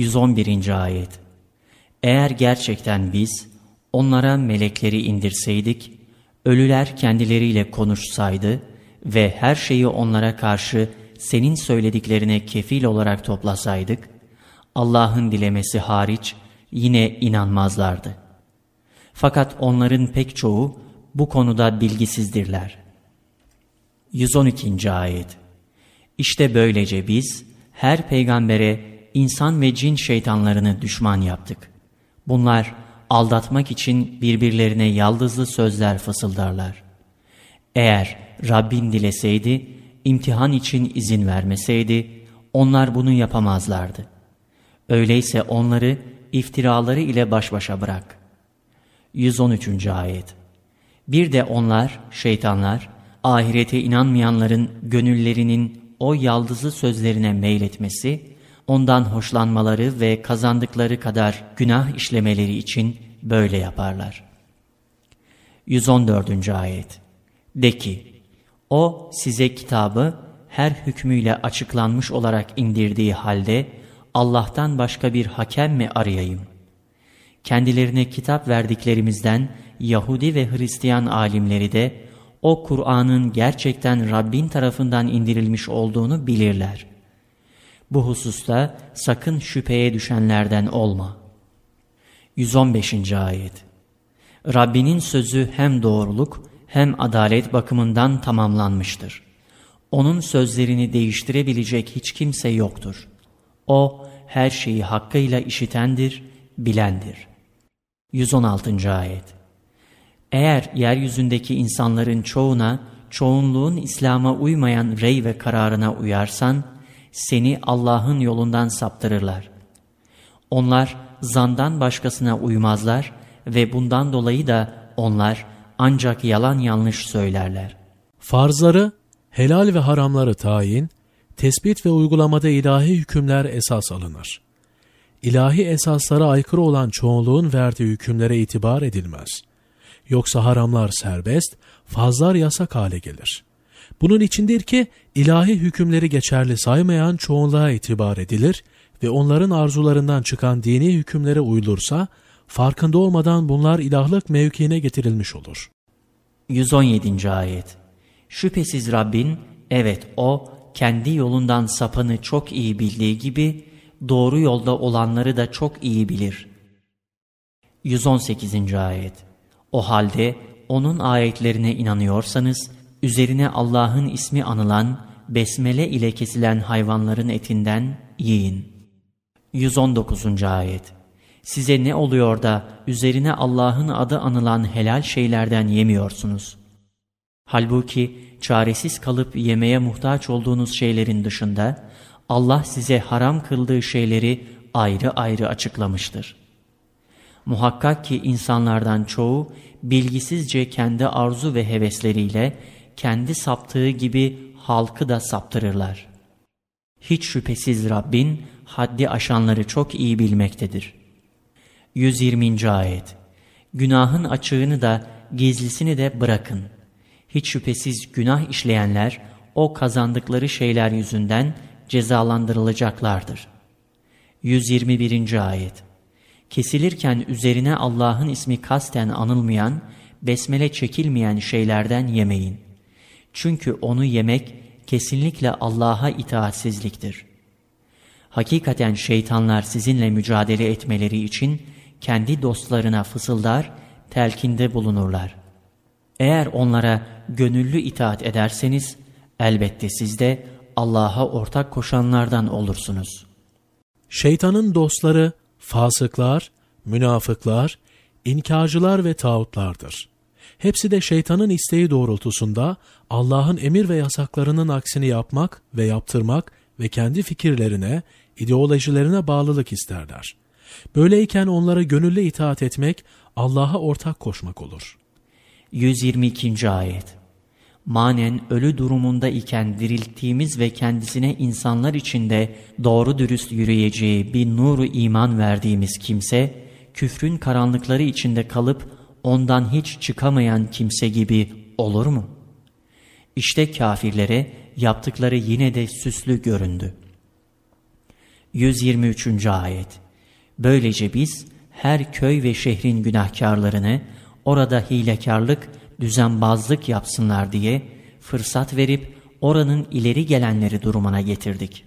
111. Ayet Eğer gerçekten biz onlara melekleri indirseydik, ölüler kendileriyle konuşsaydı ve her şeyi onlara karşı senin söylediklerine kefil olarak toplasaydık, Allah'ın dilemesi hariç yine inanmazlardı. Fakat onların pek çoğu bu konuda bilgisizdirler. 112. Ayet İşte böylece biz her peygambere insan ve cin şeytanlarını düşman yaptık. Bunlar aldatmak için birbirlerine yaldızlı sözler fısıldarlar. Eğer Rabbin dileseydi, imtihan için izin vermeseydi, onlar bunu yapamazlardı. Öyleyse onları iftiraları ile baş başa bırak. 113. Ayet Bir de onlar, şeytanlar, ahirete inanmayanların gönüllerinin o yaldızlı sözlerine meyletmesi, ondan hoşlanmaları ve kazandıkları kadar günah işlemeleri için böyle yaparlar. 114. Ayet De ki, O size kitabı her hükmüyle açıklanmış olarak indirdiği halde Allah'tan başka bir hakem mi arayayım? Kendilerine kitap verdiklerimizden Yahudi ve Hristiyan alimleri de o Kur'an'ın gerçekten Rabbin tarafından indirilmiş olduğunu bilirler. Bu hususta sakın şüpheye düşenlerden olma. 115. Ayet Rabbinin sözü hem doğruluk hem adalet bakımından tamamlanmıştır. Onun sözlerini değiştirebilecek hiç kimse yoktur. O her şeyi hakkıyla işitendir, bilendir. 116. Ayet Eğer yeryüzündeki insanların çoğuna, çoğunluğun İslam'a uymayan rey ve kararına uyarsan, seni Allah'ın yolundan saptırırlar. Onlar zandan başkasına uymazlar ve bundan dolayı da onlar ancak yalan yanlış söylerler. Farzları, helal ve haramları tayin, tespit ve uygulamada ilahi hükümler esas alınır. İlahi esaslara aykırı olan çoğunluğun verdiği hükümlere itibar edilmez. Yoksa haramlar serbest, fazlar yasak hale gelir. Bunun içindir ki ilahi hükümleri geçerli saymayan çoğunluğa itibar edilir ve onların arzularından çıkan dini hükümlere uyulursa, farkında olmadan bunlar ilahlık mevkiine getirilmiş olur. 117. Ayet Şüphesiz Rabbin, evet O, kendi yolundan sapanı çok iyi bildiği gibi, doğru yolda olanları da çok iyi bilir. 118. Ayet O halde O'nun ayetlerine inanıyorsanız, üzerine Allah'ın ismi anılan, besmele ile kesilen hayvanların etinden yiyin. 119. Ayet Size ne oluyor da üzerine Allah'ın adı anılan helal şeylerden yemiyorsunuz? Halbuki çaresiz kalıp yemeye muhtaç olduğunuz şeylerin dışında Allah size haram kıldığı şeyleri ayrı ayrı açıklamıştır. Muhakkak ki insanlardan çoğu bilgisizce kendi arzu ve hevesleriyle kendi saptığı gibi halkı da saptırırlar. Hiç şüphesiz Rabbin haddi aşanları çok iyi bilmektedir. 120. Ayet Günahın açığını da gizlisini de bırakın. Hiç şüphesiz günah işleyenler o kazandıkları şeyler yüzünden cezalandırılacaklardır. 121. Ayet Kesilirken üzerine Allah'ın ismi kasten anılmayan, besmele çekilmeyen şeylerden yemeyin. Çünkü onu yemek kesinlikle Allah'a itaatsizliktir. Hakikaten şeytanlar sizinle mücadele etmeleri için kendi dostlarına fısıldar, telkinde bulunurlar. Eğer onlara gönüllü itaat ederseniz, elbette siz de Allah'a ortak koşanlardan olursunuz. Şeytanın dostları fasıklar, münafıklar, inkarcılar ve tağutlardır. Hepsi de şeytanın isteği doğrultusunda Allah'ın emir ve yasaklarının aksini yapmak ve yaptırmak ve kendi fikirlerine, ideolojilerine bağlılık isterler. Böyleyken onlara gönüllü itaat etmek, Allah'a ortak koşmak olur. 122. Ayet Manen ölü durumunda iken dirilttiğimiz ve kendisine insanlar içinde doğru dürüst yürüyeceği bir nuru iman verdiğimiz kimse, küfrün karanlıkları içinde kalıp ondan hiç çıkamayan kimse gibi olur mu? İşte kafirlere yaptıkları yine de süslü göründü. 123. Ayet Böylece biz her köy ve şehrin günahkarlarını orada hilekarlık, düzenbazlık yapsınlar diye fırsat verip oranın ileri gelenleri durumuna getirdik.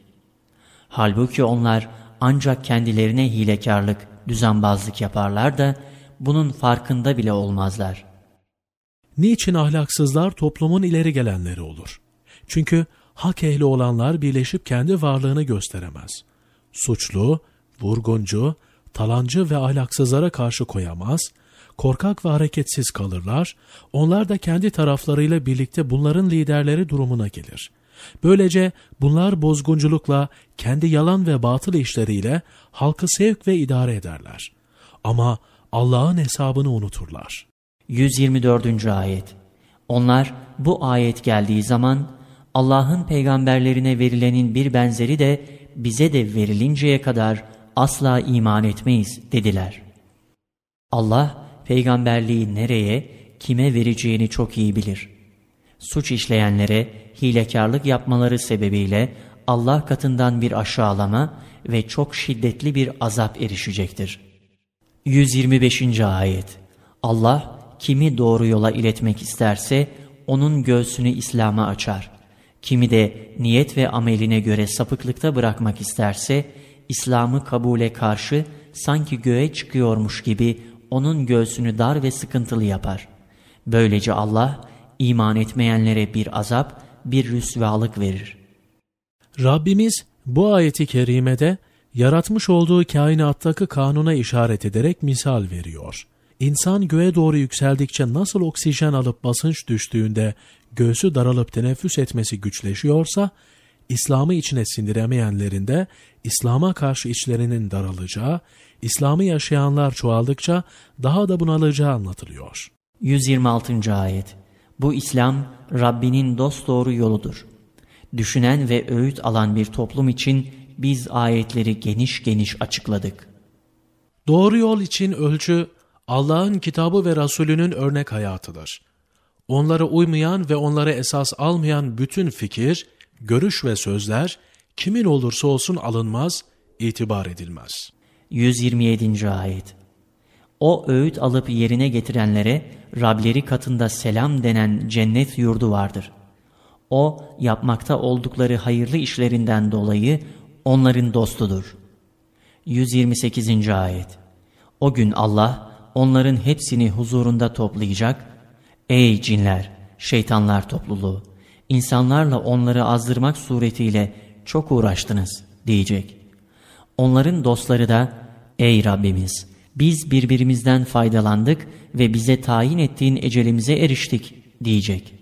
Halbuki onlar ancak kendilerine hilekarlık, düzenbazlık yaparlar da bunun farkında bile olmazlar. Niçin ahlaksızlar toplumun ileri gelenleri olur? Çünkü hak ehli olanlar birleşip kendi varlığını gösteremez. Suçlu, vurguncu, talancı ve ahlaksızlara karşı koyamaz, korkak ve hareketsiz kalırlar, onlar da kendi taraflarıyla birlikte bunların liderleri durumuna gelir. Böylece bunlar bozgunculukla, kendi yalan ve batıl işleriyle halkı sevk ve idare ederler. Ama Allah'ın hesabını unuturlar. 124. Ayet Onlar bu ayet geldiği zaman Allah'ın peygamberlerine verilenin bir benzeri de bize de verilinceye kadar asla iman etmeyiz dediler. Allah peygamberliği nereye, kime vereceğini çok iyi bilir. Suç işleyenlere hilekarlık yapmaları sebebiyle Allah katından bir aşağılama ve çok şiddetli bir azap erişecektir. 125. Ayet Allah kimi doğru yola iletmek isterse onun göğsünü İslam'a açar. Kimi de niyet ve ameline göre sapıklıkta bırakmak isterse İslam'ı kabule karşı sanki göğe çıkıyormuş gibi onun göğsünü dar ve sıkıntılı yapar. Böylece Allah iman etmeyenlere bir azap, bir rüsvalık verir. Rabbimiz bu ayeti kerimede yaratmış olduğu kainattaki kanuna işaret ederek misal veriyor. İnsan göğe doğru yükseldikçe nasıl oksijen alıp basınç düştüğünde göğsü daralıp teneffüs etmesi güçleşiyorsa, İslam'ı içine sindiremeyenlerin de İslam'a karşı içlerinin daralacağı, İslam'ı yaşayanlar çoğaldıkça daha da bunalacağı anlatılıyor. 126. Ayet Bu İslam Rabbinin dosdoğru yoludur. Düşünen ve öğüt alan bir toplum için biz ayetleri geniş geniş açıkladık. Doğru yol için ölçü Allah'ın kitabı ve Resulünün örnek hayatıdır. Onlara uymayan ve onlara esas almayan bütün fikir, görüş ve sözler kimin olursa olsun alınmaz, itibar edilmez. 127. Ayet O öğüt alıp yerine getirenlere Rableri katında selam denen cennet yurdu vardır. O yapmakta oldukları hayırlı işlerinden dolayı onların dostudur. 128. Ayet O gün Allah onların hepsini huzurunda toplayacak. Ey cinler, şeytanlar topluluğu! insanlarla onları azdırmak suretiyle çok uğraştınız diyecek. Onların dostları da ey Rabbimiz biz birbirimizden faydalandık ve bize tayin ettiğin ecelimize eriştik diyecek.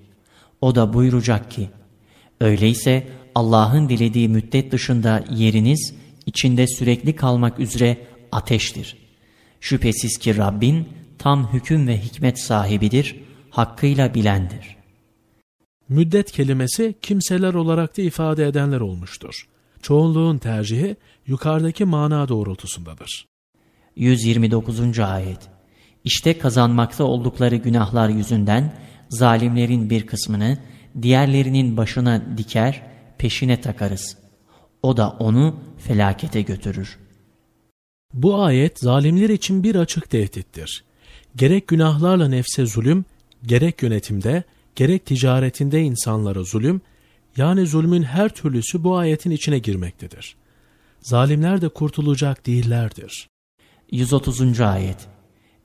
O da buyuracak ki öyleyse Allah'ın dilediği müddet dışında yeriniz içinde sürekli kalmak üzere ateştir. Şüphesiz ki Rabbin tam hüküm ve hikmet sahibidir, hakkıyla bilendir. Müddet kelimesi kimseler olarak da ifade edenler olmuştur. Çoğunluğun tercihi yukarıdaki mana doğrultusundadır. 129. Ayet İşte kazanmakta oldukları günahlar yüzünden zalimlerin bir kısmını diğerlerinin başına diker, peşine takarız. O da onu felakete götürür. Bu ayet zalimler için bir açık tehdittir. Gerek günahlarla nefse zulüm, gerek yönetimde, gerek ticaretinde insanlara zulüm, yani zulmün her türlüsü bu ayetin içine girmektedir. Zalimler de kurtulacak değillerdir. 130. Ayet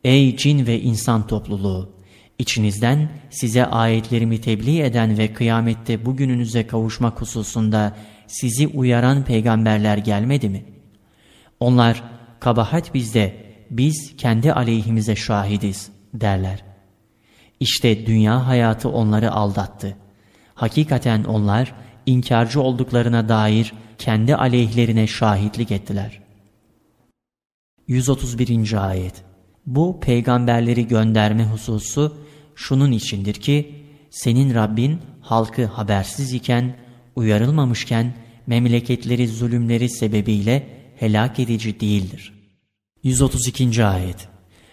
Ey cin ve insan topluluğu! İçinizden size ayetlerimi tebliğ eden ve kıyamette bugününüze kavuşmak hususunda sizi uyaran peygamberler gelmedi mi? Onlar kabahat bizde, biz kendi aleyhimize şahidiz derler. İşte dünya hayatı onları aldattı. Hakikaten onlar inkarcı olduklarına dair kendi aleyhlerine şahitlik ettiler. 131. Ayet Bu peygamberleri gönderme hususu şunun içindir ki, senin Rabbin halkı habersiz iken, uyarılmamışken memleketleri zulümleri sebebiyle helak edici değildir. 132. Ayet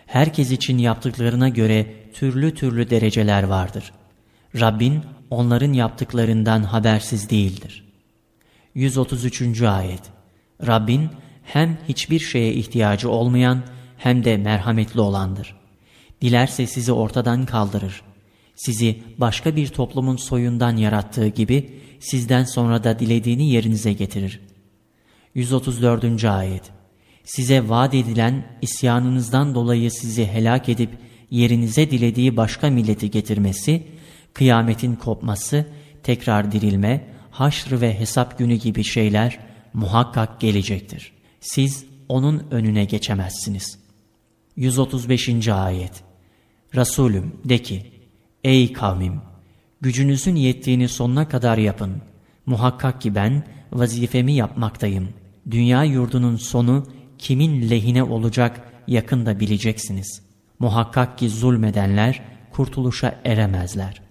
Herkes için yaptıklarına göre türlü türlü dereceler vardır. Rabbin onların yaptıklarından habersiz değildir. 133. Ayet Rabbin hem hiçbir şeye ihtiyacı olmayan hem de merhametli olandır. Dilerse sizi ortadan kaldırır. Sizi başka bir toplumun soyundan yarattığı gibi sizden sonra da dilediğini yerinize getirir. 134. Ayet Size vaat edilen isyanınızdan dolayı sizi helak edip yerinize dilediği başka milleti getirmesi, kıyametin kopması, tekrar dirilme, haşr ve hesap günü gibi şeyler muhakkak gelecektir. Siz onun önüne geçemezsiniz. 135. Ayet Resulüm de ki, Ey kavmim! Gücünüzün yettiğini sonuna kadar yapın. Muhakkak ki ben vazifemi yapmaktayım. Dünya yurdunun sonu kimin lehine olacak yakında bileceksiniz. Muhakkak ki zulmedenler kurtuluşa eremezler.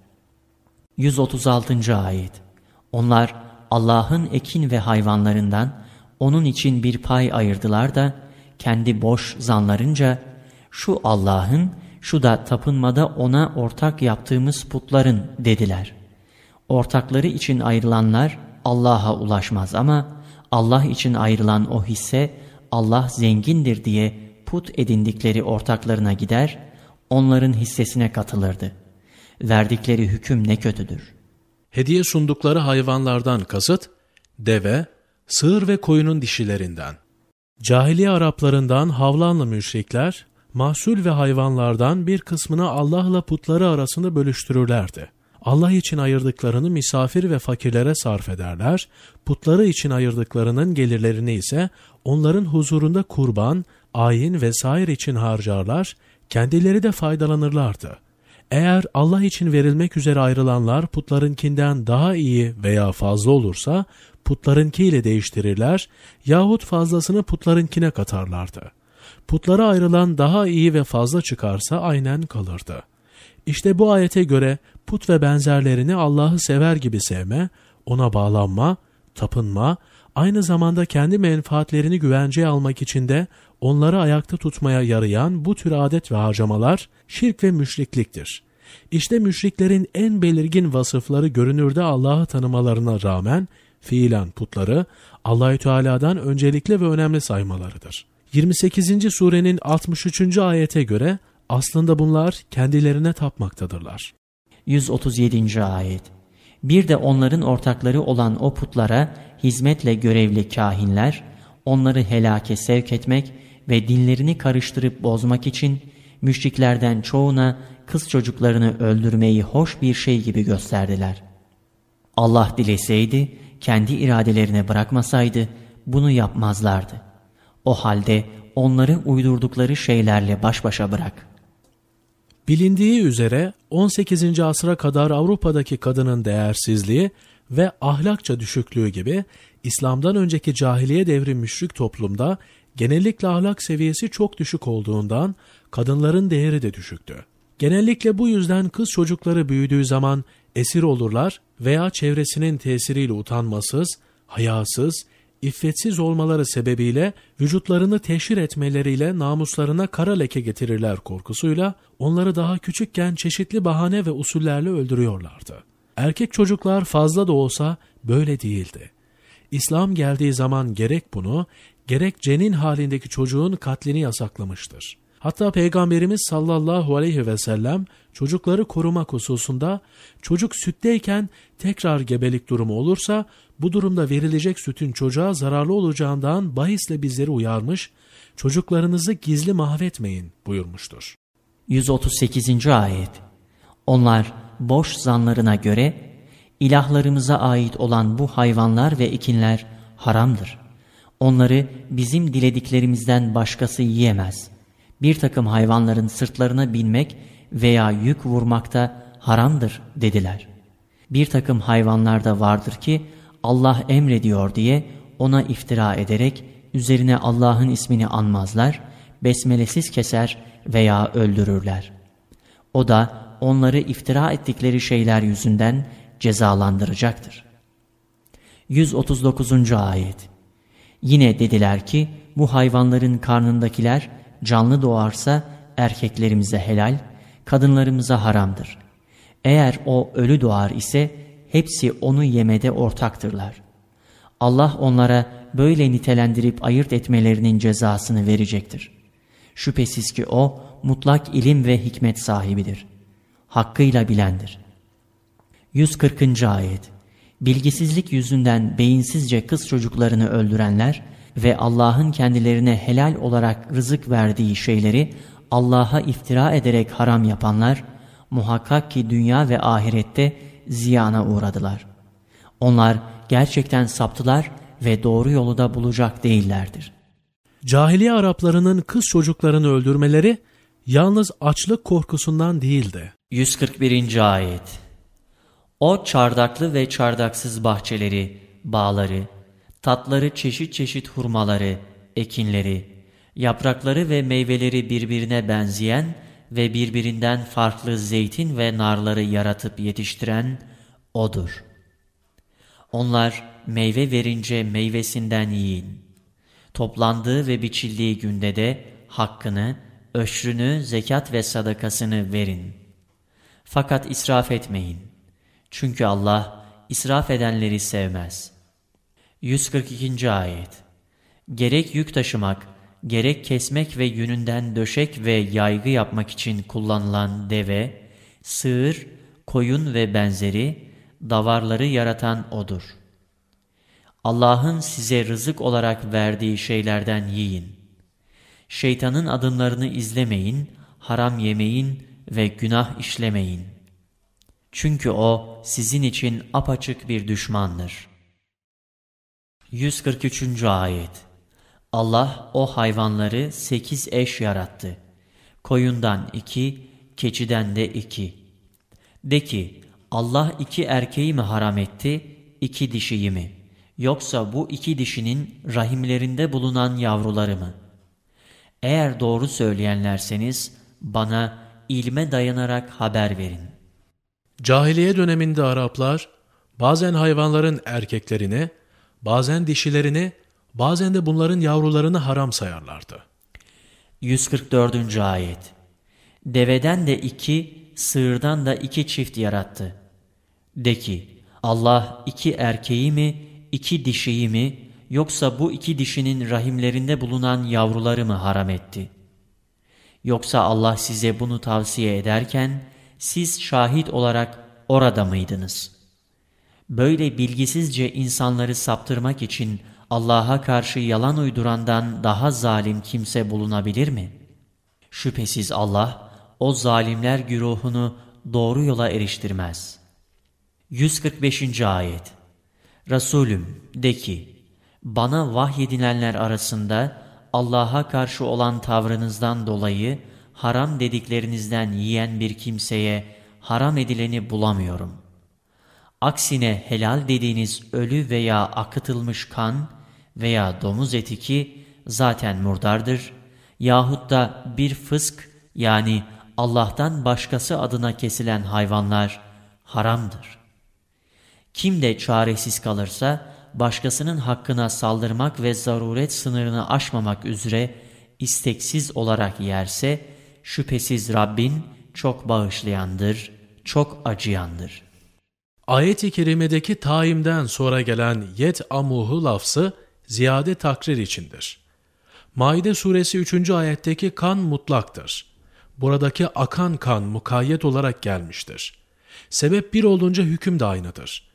136. Ayet Onlar Allah'ın ekin ve hayvanlarından onun için bir pay ayırdılar da kendi boş zanlarınca şu Allah'ın şu da tapınmada ona ortak yaptığımız putların dediler. Ortakları için ayrılanlar Allah'a ulaşmaz ama Allah için ayrılan o hisse Allah zengindir diye put edindikleri ortaklarına gider, onların hissesine katılırdı. Verdikleri hüküm ne kötüdür. Hediye sundukları hayvanlardan kasıt, deve, sığır ve koyunun dişilerinden. Cahiliye Araplarından Havlanlı müşrikler, mahsul ve hayvanlardan bir kısmını Allah'la putları arasında bölüştürürlerdi. Allah için ayırdıklarını misafir ve fakirlere sarf ederler, putları için ayırdıklarının gelirlerini ise onların huzurunda kurban, ayin vesaire için harcarlar, kendileri de faydalanırlardı. Eğer Allah için verilmek üzere ayrılanlar putlarınkinden daha iyi veya fazla olursa putlarınkiyle değiştirirler yahut fazlasını putlarınkine katarlardı. Putlara ayrılan daha iyi ve fazla çıkarsa aynen kalırdı. İşte bu ayete göre put ve benzerlerini Allah'ı sever gibi sevme, ona bağlanma, tapınma, aynı zamanda kendi menfaatlerini güvenceye almak için de onları ayakta tutmaya yarayan bu tür adet ve harcamalar şirk ve müşrikliktir. İşte müşriklerin en belirgin vasıfları görünürde Allah'ı tanımalarına rağmen fiilen putları Allahü Teala'dan öncelikli ve önemli saymalarıdır. 28. surenin 63. ayete göre aslında bunlar kendilerine tapmaktadırlar. 137. ayet Bir de onların ortakları olan o putlara hizmetle görevli kahinler, onları helake sevk etmek ve dinlerini karıştırıp bozmak için müşriklerden çoğuna kız çocuklarını öldürmeyi hoş bir şey gibi gösterdiler. Allah dileseydi, kendi iradelerine bırakmasaydı bunu yapmazlardı. O halde onları uydurdukları şeylerle baş başa bırak. Bilindiği üzere 18. asra kadar Avrupa'daki kadının değersizliği ve ahlakça düşüklüğü gibi İslam'dan önceki cahiliye devri müşrik toplumda genellikle ahlak seviyesi çok düşük olduğundan kadınların değeri de düşüktü. Genellikle bu yüzden kız çocukları büyüdüğü zaman esir olurlar veya çevresinin tesiriyle utanmasız, hayasız, iffetsiz olmaları sebebiyle vücutlarını teşhir etmeleriyle namuslarına kara leke getirirler korkusuyla onları daha küçükken çeşitli bahane ve usullerle öldürüyorlardı. Erkek çocuklar fazla da olsa böyle değildi. İslam geldiği zaman gerek bunu, gerek cenin halindeki çocuğun katlini yasaklamıştır. Hatta Peygamberimiz sallallahu aleyhi ve sellem çocukları korumak hususunda çocuk sütteyken tekrar gebelik durumu olursa bu durumda verilecek sütün çocuğa zararlı olacağından bahisle bizleri uyarmış, çocuklarınızı gizli mahvetmeyin buyurmuştur. 138. Ayet Onlar boş zanlarına göre ilahlarımıza ait olan bu hayvanlar ve ekinler haramdır. Onları bizim dilediklerimizden başkası yiyemez. Bir takım hayvanların sırtlarına binmek veya yük vurmak da haramdır dediler. Bir takım hayvanlarda vardır ki Allah emrediyor diye ona iftira ederek üzerine Allah'ın ismini anmazlar, besmelesiz keser veya öldürürler. O da onları iftira ettikleri şeyler yüzünden cezalandıracaktır. 139. Ayet Yine dediler ki bu hayvanların karnındakiler canlı doğarsa erkeklerimize helal, kadınlarımıza haramdır. Eğer o ölü doğar ise hepsi onu yemede ortaktırlar. Allah onlara böyle nitelendirip ayırt etmelerinin cezasını verecektir. Şüphesiz ki O mutlak ilim ve hikmet sahibidir. Hakkıyla bilendir. 140. Ayet Bilgisizlik yüzünden beyinsizce kız çocuklarını öldürenler ve Allah'ın kendilerine helal olarak rızık verdiği şeyleri Allah'a iftira ederek haram yapanlar, muhakkak ki dünya ve ahirette ziyana uğradılar. Onlar gerçekten saptılar ve doğru yolu da bulacak değillerdir. Cahiliye Araplarının kız çocuklarını öldürmeleri yalnız açlık korkusundan değildi. 141. Ayet O çardaklı ve çardaksız bahçeleri, bağları, tatları çeşit çeşit hurmaları, ekinleri, yaprakları ve meyveleri birbirine benzeyen ve birbirinden farklı zeytin ve narları yaratıp yetiştiren O'dur. Onlar meyve verince meyvesinden yiyin. Toplandığı ve biçildiği günde de hakkını, öşrünü, zekat ve sadakasını verin. Fakat israf etmeyin. Çünkü Allah israf edenleri sevmez. 142. Ayet Gerek yük taşımak, gerek kesmek ve yününden döşek ve yaygı yapmak için kullanılan deve, sığır, koyun ve benzeri davarları yaratan O'dur. Allah'ın size rızık olarak verdiği şeylerden yiyin. Şeytanın adımlarını izlemeyin, haram yemeyin ve günah işlemeyin. Çünkü o sizin için apaçık bir düşmandır. 143. Ayet Allah o hayvanları sekiz eş yarattı. Koyundan iki, keçiden de iki. De ki, Allah iki erkeği mi haram etti, iki dişiyi mi? Yoksa bu iki dişinin rahimlerinde bulunan yavruları mı? Eğer doğru söyleyenlerseniz bana ilme dayanarak haber verin. Cahiliye döneminde Araplar bazen hayvanların erkeklerini, bazen dişilerini, bazen de bunların yavrularını haram sayarlardı. 144. Ayet Deveden de iki, sığırdan da iki çift yarattı. De ki, Allah iki erkeği mi, iki dişiyi mi, yoksa bu iki dişinin rahimlerinde bulunan yavruları mı haram etti? Yoksa Allah size bunu tavsiye ederken, siz şahit olarak orada mıydınız? Böyle bilgisizce insanları saptırmak için Allah'a karşı yalan uydurandan daha zalim kimse bulunabilir mi? Şüphesiz Allah, o zalimler güruhunu doğru yola eriştirmez. 145. Ayet Resulüm de ki, bana vahyedilenler arasında Allah'a karşı olan tavrınızdan dolayı haram dediklerinizden yiyen bir kimseye haram edileni bulamıyorum. Aksine helal dediğiniz ölü veya akıtılmış kan veya domuz eti ki zaten murdardır yahut da bir fısk yani Allah'tan başkası adına kesilen hayvanlar haramdır. Kim de çaresiz kalırsa başkasının hakkına saldırmak ve zaruret sınırını aşmamak üzere isteksiz olarak yerse şüphesiz Rabbin çok bağışlayandır, çok acıyandır. Ayet-i kerimedeki taimden sonra gelen yet amuhu lafzı ziyade takrir içindir. Maide suresi 3. ayetteki kan mutlaktır. Buradaki akan kan mukayyet olarak gelmiştir. Sebep bir olunca hüküm de aynıdır.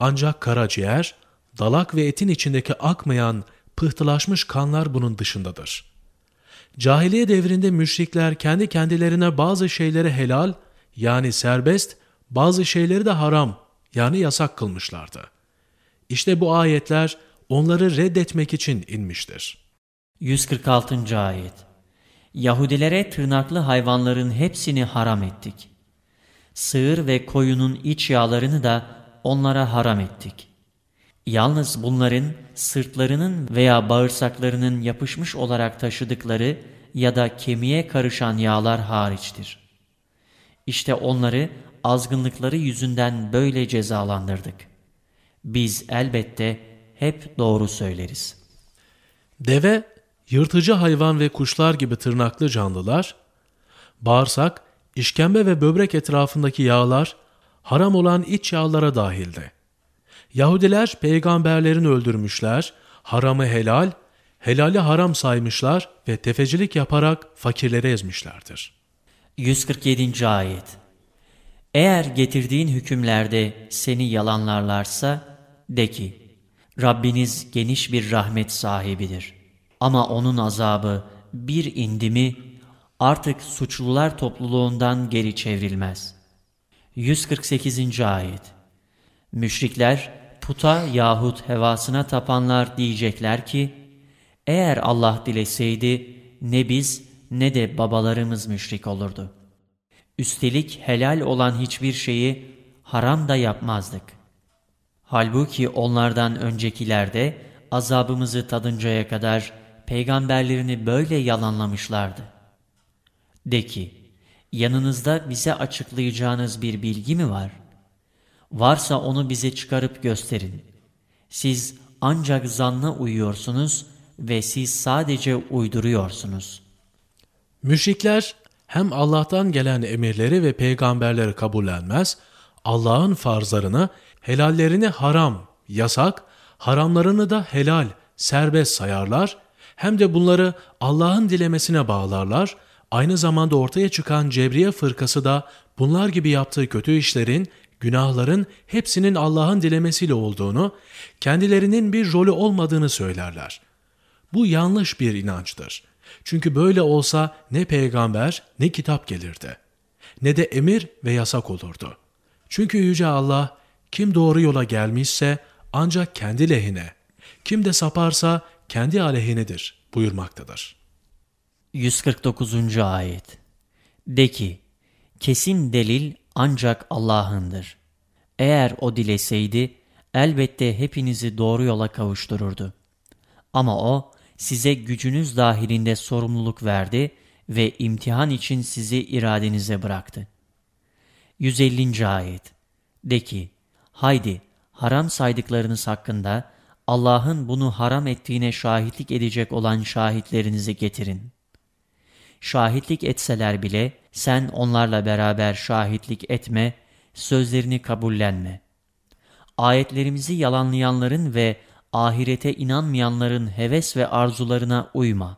Ancak karaciğer, dalak ve etin içindeki akmayan, pıhtılaşmış kanlar bunun dışındadır. Cahiliye devrinde müşrikler kendi kendilerine bazı şeyleri helal yani serbest, bazı şeyleri de haram yani yasak kılmışlardı. İşte bu ayetler onları reddetmek için inmiştir. 146. Ayet Yahudilere tırnaklı hayvanların hepsini haram ettik. Sığır ve koyunun iç yağlarını da onlara haram ettik. Yalnız bunların sırtlarının veya bağırsaklarının yapışmış olarak taşıdıkları ya da kemiğe karışan yağlar hariçtir. İşte onları azgınlıkları yüzünden böyle cezalandırdık. Biz elbette hep doğru söyleriz. Deve, yırtıcı hayvan ve kuşlar gibi tırnaklı canlılar, bağırsak, işkembe ve böbrek etrafındaki yağlar, haram olan iç yağlara dahildi. Yahudiler peygamberlerini öldürmüşler, haramı helal, helali haram saymışlar ve tefecilik yaparak fakirleri ezmişlerdir. 147. Ayet Eğer getirdiğin hükümlerde seni yalanlarlarsa, de ki, Rabbiniz geniş bir rahmet sahibidir. Ama onun azabı bir indi mi, artık suçlular topluluğundan geri çevrilmez. 148. Ayet Müşrikler, puta yahut hevasına tapanlar diyecekler ki, eğer Allah dileseydi ne biz ne de babalarımız müşrik olurdu. Üstelik helal olan hiçbir şeyi haram da yapmazdık. Halbuki onlardan öncekilerde azabımızı tadıncaya kadar peygamberlerini böyle yalanlamışlardı. De ki, yanınızda bize açıklayacağınız bir bilgi mi var? Varsa onu bize çıkarıp gösterin. Siz ancak zanna uyuyorsunuz ve siz sadece uyduruyorsunuz. Müşrikler hem Allah'tan gelen emirleri ve peygamberleri kabullenmez, Allah'ın farzlarını, helallerini haram, yasak, haramlarını da helal, serbest sayarlar, hem de bunları Allah'ın dilemesine bağlarlar, aynı zamanda ortaya çıkan Cebriye fırkası da bunlar gibi yaptığı kötü işlerin, günahların hepsinin Allah'ın dilemesiyle olduğunu, kendilerinin bir rolü olmadığını söylerler. Bu yanlış bir inançtır. Çünkü böyle olsa ne peygamber ne kitap gelirdi. Ne de emir ve yasak olurdu. Çünkü Yüce Allah kim doğru yola gelmişse ancak kendi lehine, kim de saparsa kendi aleyhinedir buyurmaktadır. 149. Ayet De ki, kesin delil ancak Allah'ındır. Eğer O dileseydi, elbette hepinizi doğru yola kavuştururdu. Ama O, size gücünüz dahilinde sorumluluk verdi ve imtihan için sizi iradenize bıraktı. 150. Ayet De ki, haydi haram saydıklarınız hakkında Allah'ın bunu haram ettiğine şahitlik edecek olan şahitlerinizi getirin. Şahitlik etseler bile sen onlarla beraber şahitlik etme, sözlerini kabullenme. Ayetlerimizi yalanlayanların ve ahirete inanmayanların heves ve arzularına uyma.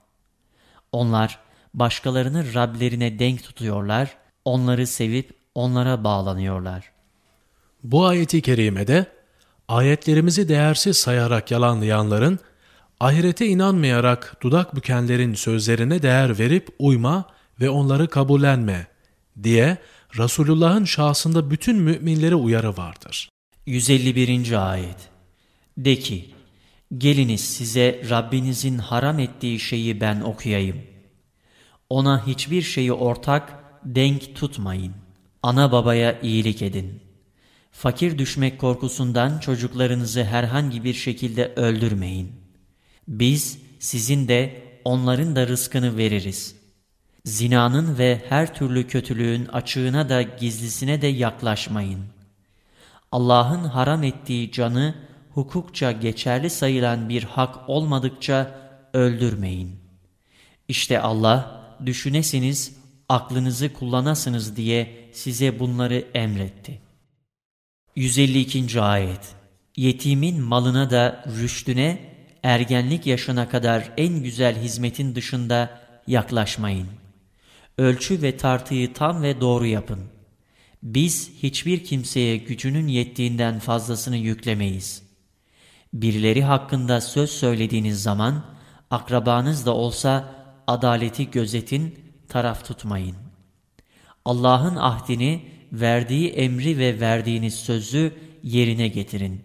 Onlar başkalarını Rablerine denk tutuyorlar, onları sevip onlara bağlanıyorlar. Bu ayeti kerimede ayetlerimizi değersiz sayarak yalanlayanların, ahirete inanmayarak dudak bükenlerin sözlerine değer verip uyma ve onları kabullenme diye Resulullah'ın şahsında bütün müminlere uyarı vardır. 151. Ayet De ki, geliniz size Rabbinizin haram ettiği şeyi ben okuyayım. Ona hiçbir şeyi ortak, denk tutmayın. Ana babaya iyilik edin. Fakir düşmek korkusundan çocuklarınızı herhangi bir şekilde öldürmeyin. Biz sizin de onların da rızkını veririz. Zinanın ve her türlü kötülüğün açığına da gizlisine de yaklaşmayın. Allah'ın haram ettiği canı hukukça geçerli sayılan bir hak olmadıkça öldürmeyin. İşte Allah düşünesiniz, aklınızı kullanasınız diye size bunları emretti. 152. Ayet Yetimin malına da rüştüne, ergenlik yaşına kadar en güzel hizmetin dışında yaklaşmayın. Ölçü ve tartıyı tam ve doğru yapın. Biz hiçbir kimseye gücünün yettiğinden fazlasını yüklemeyiz. Birileri hakkında söz söylediğiniz zaman, akrabanız da olsa adaleti gözetin, taraf tutmayın. Allah'ın ahdini, verdiği emri ve verdiğiniz sözü yerine getirin.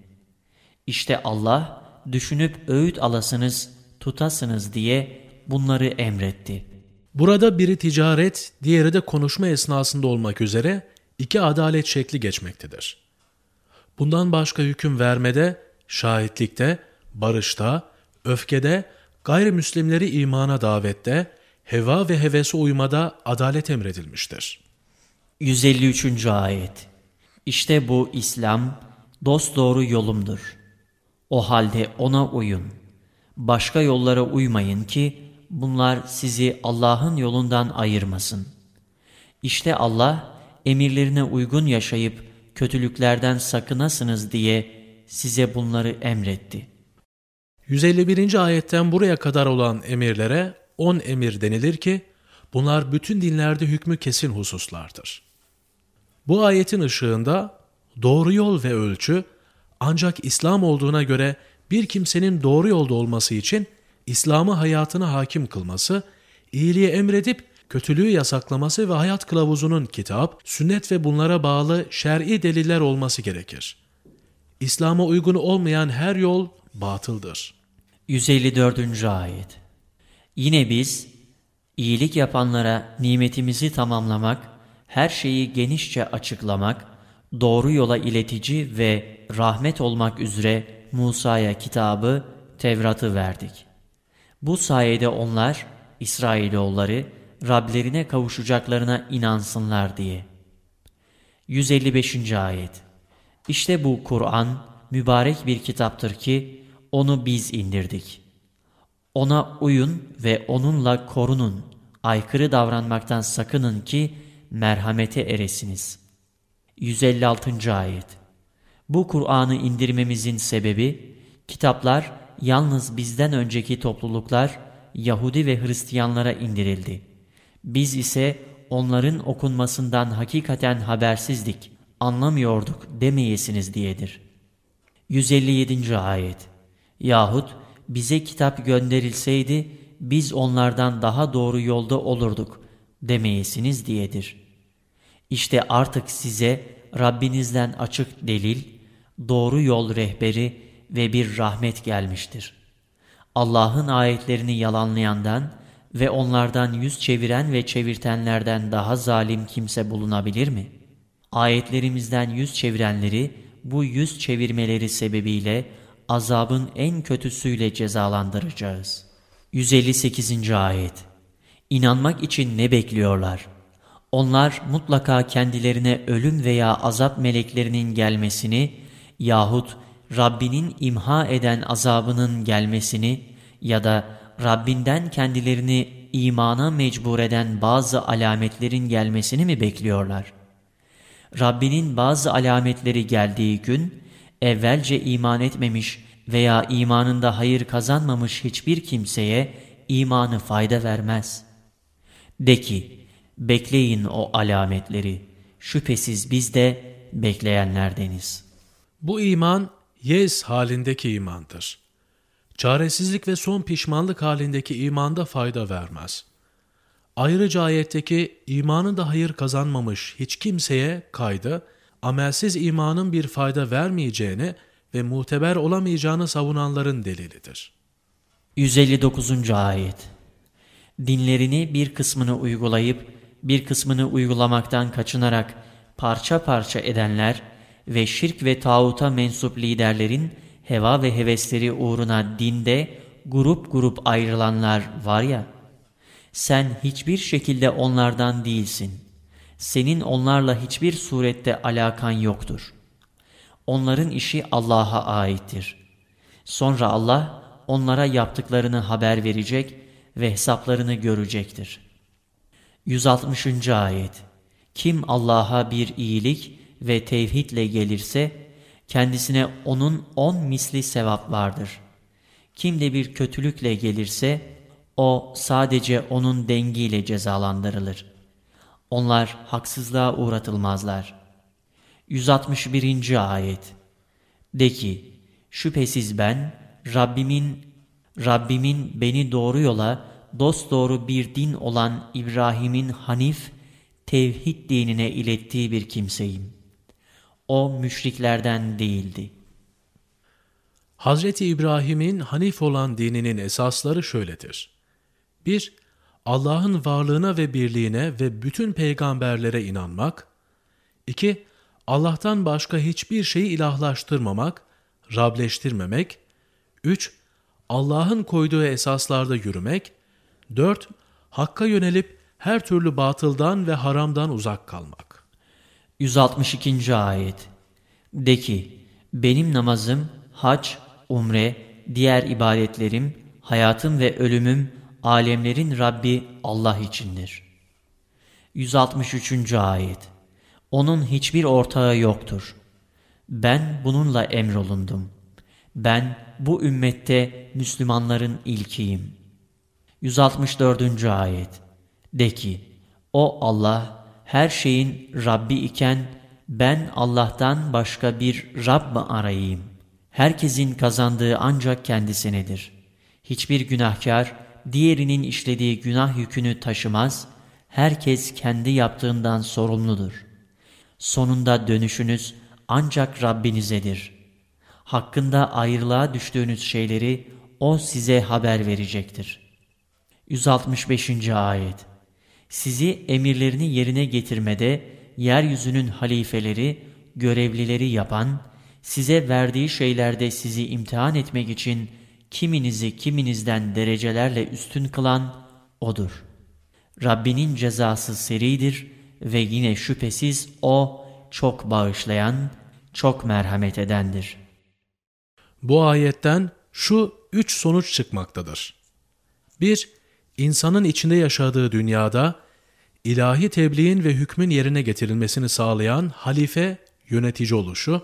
İşte Allah düşünüp öğüt alasınız, tutasınız diye bunları emretti. Burada biri ticaret, diğeri de konuşma esnasında olmak üzere iki adalet şekli geçmektedir. Bundan başka hüküm vermede, şahitlikte, barışta, öfkede, gayrimüslimleri imana davette, heva ve hevese uymada adalet emredilmiştir. 153. Ayet İşte bu İslam, dosdoğru yolumdur. O halde ona uyun. Başka yollara uymayın ki, bunlar sizi Allah'ın yolundan ayırmasın. İşte Allah, emirlerine uygun yaşayıp, kötülüklerden sakınasınız diye, size bunları emretti. 151. ayetten buraya kadar olan emirlere 10 emir denilir ki bunlar bütün dinlerde hükmü kesin hususlardır. Bu ayetin ışığında doğru yol ve ölçü ancak İslam olduğuna göre bir kimsenin doğru yolda olması için İslam'ı hayatına hakim kılması, iyiliği emredip kötülüğü yasaklaması ve hayat kılavuzunun kitap, sünnet ve bunlara bağlı şer'i deliller olması gerekir. İslam'a uygun olmayan her yol batıldır. 154. Ayet Yine biz, iyilik yapanlara nimetimizi tamamlamak, her şeyi genişçe açıklamak, doğru yola iletici ve rahmet olmak üzere Musa'ya kitabı, Tevrat'ı verdik. Bu sayede onlar, İsrailoğulları, Rablerine kavuşacaklarına inansınlar diye. 155. Ayet İşte bu Kur'an, mübarek bir kitaptır ki, onu biz indirdik. Ona uyun ve onunla korunun, aykırı davranmaktan sakının ki, merhamete eresiniz. 156. Ayet Bu Kur'an'ı indirmemizin sebebi, kitaplar yalnız bizden önceki topluluklar, Yahudi ve Hristiyanlara indirildi. Biz ise onların okunmasından hakikaten habersizdik, anlamıyorduk demeyesiniz diyedir. 157. Ayet Yahut bize kitap gönderilseydi, biz onlardan daha doğru yolda olurduk demeyesiniz diyedir. İşte artık size Rabbinizden açık delil, doğru yol rehberi ve bir rahmet gelmiştir. Allah'ın ayetlerini yalanlayandan ve onlardan yüz çeviren ve çevirtenlerden daha zalim kimse bulunabilir mi? Ayetlerimizden yüz çevirenleri bu yüz çevirmeleri sebebiyle azabın en kötüsüyle cezalandıracağız. 158. Ayet İnanmak için ne bekliyorlar? Onlar mutlaka kendilerine ölüm veya azap meleklerinin gelmesini yahut Rabbinin imha eden azabının gelmesini ya da Rabbinden kendilerini imana mecbur eden bazı alametlerin gelmesini mi bekliyorlar? Rabbinin bazı alametleri geldiği gün, evvelce iman etmemiş veya imanında hayır kazanmamış hiçbir kimseye imanı fayda vermez. De ki, bekleyin o alametleri, şüphesiz biz de bekleyenlerdeniz. Bu iman, yes halindeki imandır. Çaresizlik ve son pişmanlık halindeki imanda fayda vermez. Ayrıca ayetteki imanın da hayır kazanmamış hiç kimseye kaydı, amelsiz imanın bir fayda vermeyeceğini ve muteber olamayacağını savunanların delilidir. 159. Ayet Dinlerini bir kısmını uygulayıp bir kısmını uygulamaktan kaçınarak parça parça edenler ve şirk ve tağuta mensup liderlerin heva ve hevesleri uğruna dinde grup grup ayrılanlar var ya, sen hiçbir şekilde onlardan değilsin. Senin onlarla hiçbir surette alakan yoktur. Onların işi Allah'a aittir. Sonra Allah onlara yaptıklarını haber verecek ve hesaplarını görecektir. 160. Ayet Kim Allah'a bir iyilik ve tevhidle gelirse, kendisine onun on misli sevap vardır. Kim de bir kötülükle gelirse, o sadece onun dengiyle cezalandırılır. Onlar haksızlığa uğratılmazlar. 161. Ayet De ki, şüphesiz ben, Rabbimin, Rabbimin beni doğru yola, dosdoğru bir din olan İbrahim'in Hanif, tevhid dinine ilettiği bir kimseyim.'' O müşriklerden değildi. Hazreti İbrahim'in Hanif olan dininin esasları şöyledir. 1- Allah'ın varlığına ve birliğine ve bütün peygamberlere inanmak. 2- Allah'tan başka hiçbir şeyi ilahlaştırmamak, Rableştirmemek. 3- Allah'ın koyduğu esaslarda yürümek. 4- Hakka yönelip her türlü batıldan ve haramdan uzak kalmak. 162. Ayet De ki, benim namazım, hac, umre, diğer ibadetlerim, hayatım ve ölümüm, alemlerin Rabbi Allah içindir. 163. Ayet Onun hiçbir ortağı yoktur. Ben bununla emrolundum. Ben bu ümmette Müslümanların ilkiyim. 164. Ayet De ki, O Allah her şeyin Rabbi iken ben Allah'tan başka bir Rab mı arayayım? Herkesin kazandığı ancak kendisinedir. Hiçbir günahkar diğerinin işlediği günah yükünü taşımaz, herkes kendi yaptığından sorumludur. Sonunda dönüşünüz ancak Rabbinizedir. Hakkında ayrılığa düştüğünüz şeyleri O size haber verecektir. 165. Ayet Sizi emirlerini yerine getirmede yeryüzünün halifeleri, görevlileri yapan, size verdiği şeylerde sizi imtihan etmek için kiminizi kiminizden derecelerle üstün kılan O'dur. Rabbinin cezası seridir ve yine şüphesiz O çok bağışlayan, çok merhamet edendir. Bu ayetten şu üç sonuç çıkmaktadır. 1- İnsanın içinde yaşadığı dünyada ilahi tebliğin ve hükmün yerine getirilmesini sağlayan halife, yönetici oluşu.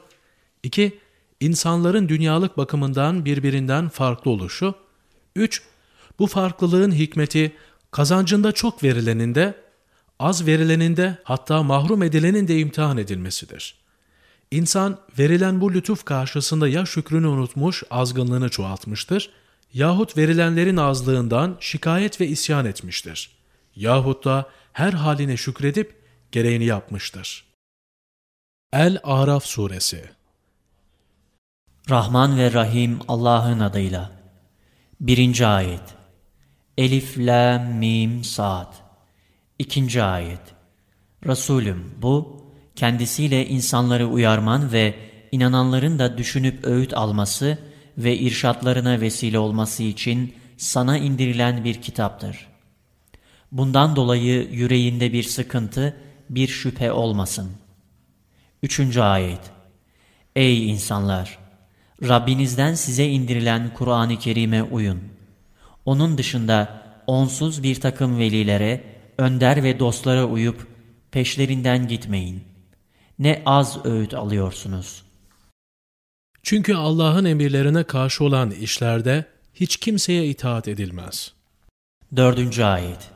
2- İnsanların dünyalık bakımından birbirinden farklı oluşu. 3. Bu farklılığın hikmeti kazancında çok verileninde, az verileninde hatta mahrum edilenin de imtihan edilmesidir. İnsan verilen bu lütuf karşısında ya şükrünü unutmuş, azgınlığını çoğaltmıştır, yahut verilenlerin azlığından şikayet ve isyan etmiştir. Yahut da her haline şükredip gereğini yapmıştır. El-Araf Suresi Rahman ve Rahim Allah'ın adıyla. Birinci ayet. Elif, la, mim, sad. İkinci ayet. Resulüm bu, kendisiyle insanları uyarman ve inananların da düşünüp öğüt alması ve irşatlarına vesile olması için sana indirilen bir kitaptır. Bundan dolayı yüreğinde bir sıkıntı, bir şüphe olmasın. Üçüncü ayet. Ey insanlar! Rabbinizden size indirilen Kur'an-ı Kerim'e uyun. Onun dışında onsuz bir takım velilere, önder ve dostlara uyup peşlerinden gitmeyin. Ne az öğüt alıyorsunuz. Çünkü Allah'ın emirlerine karşı olan işlerde hiç kimseye itaat edilmez. Dördüncü ayet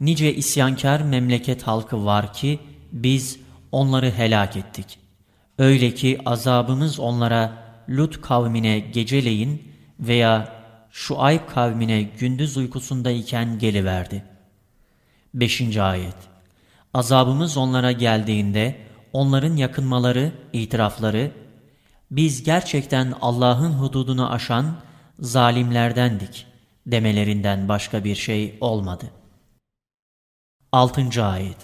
Nice isyankar memleket halkı var ki biz onları helak ettik. Öyle ki azabımız onlara Lut kavmine geceleyin veya Şuayb kavmine gündüz uykusundayken geliverdi. 5. Ayet Azabımız onlara geldiğinde onların yakınmaları, itirafları, biz gerçekten Allah'ın hududunu aşan zalimlerdendik demelerinden başka bir şey olmadı. 6. Ayet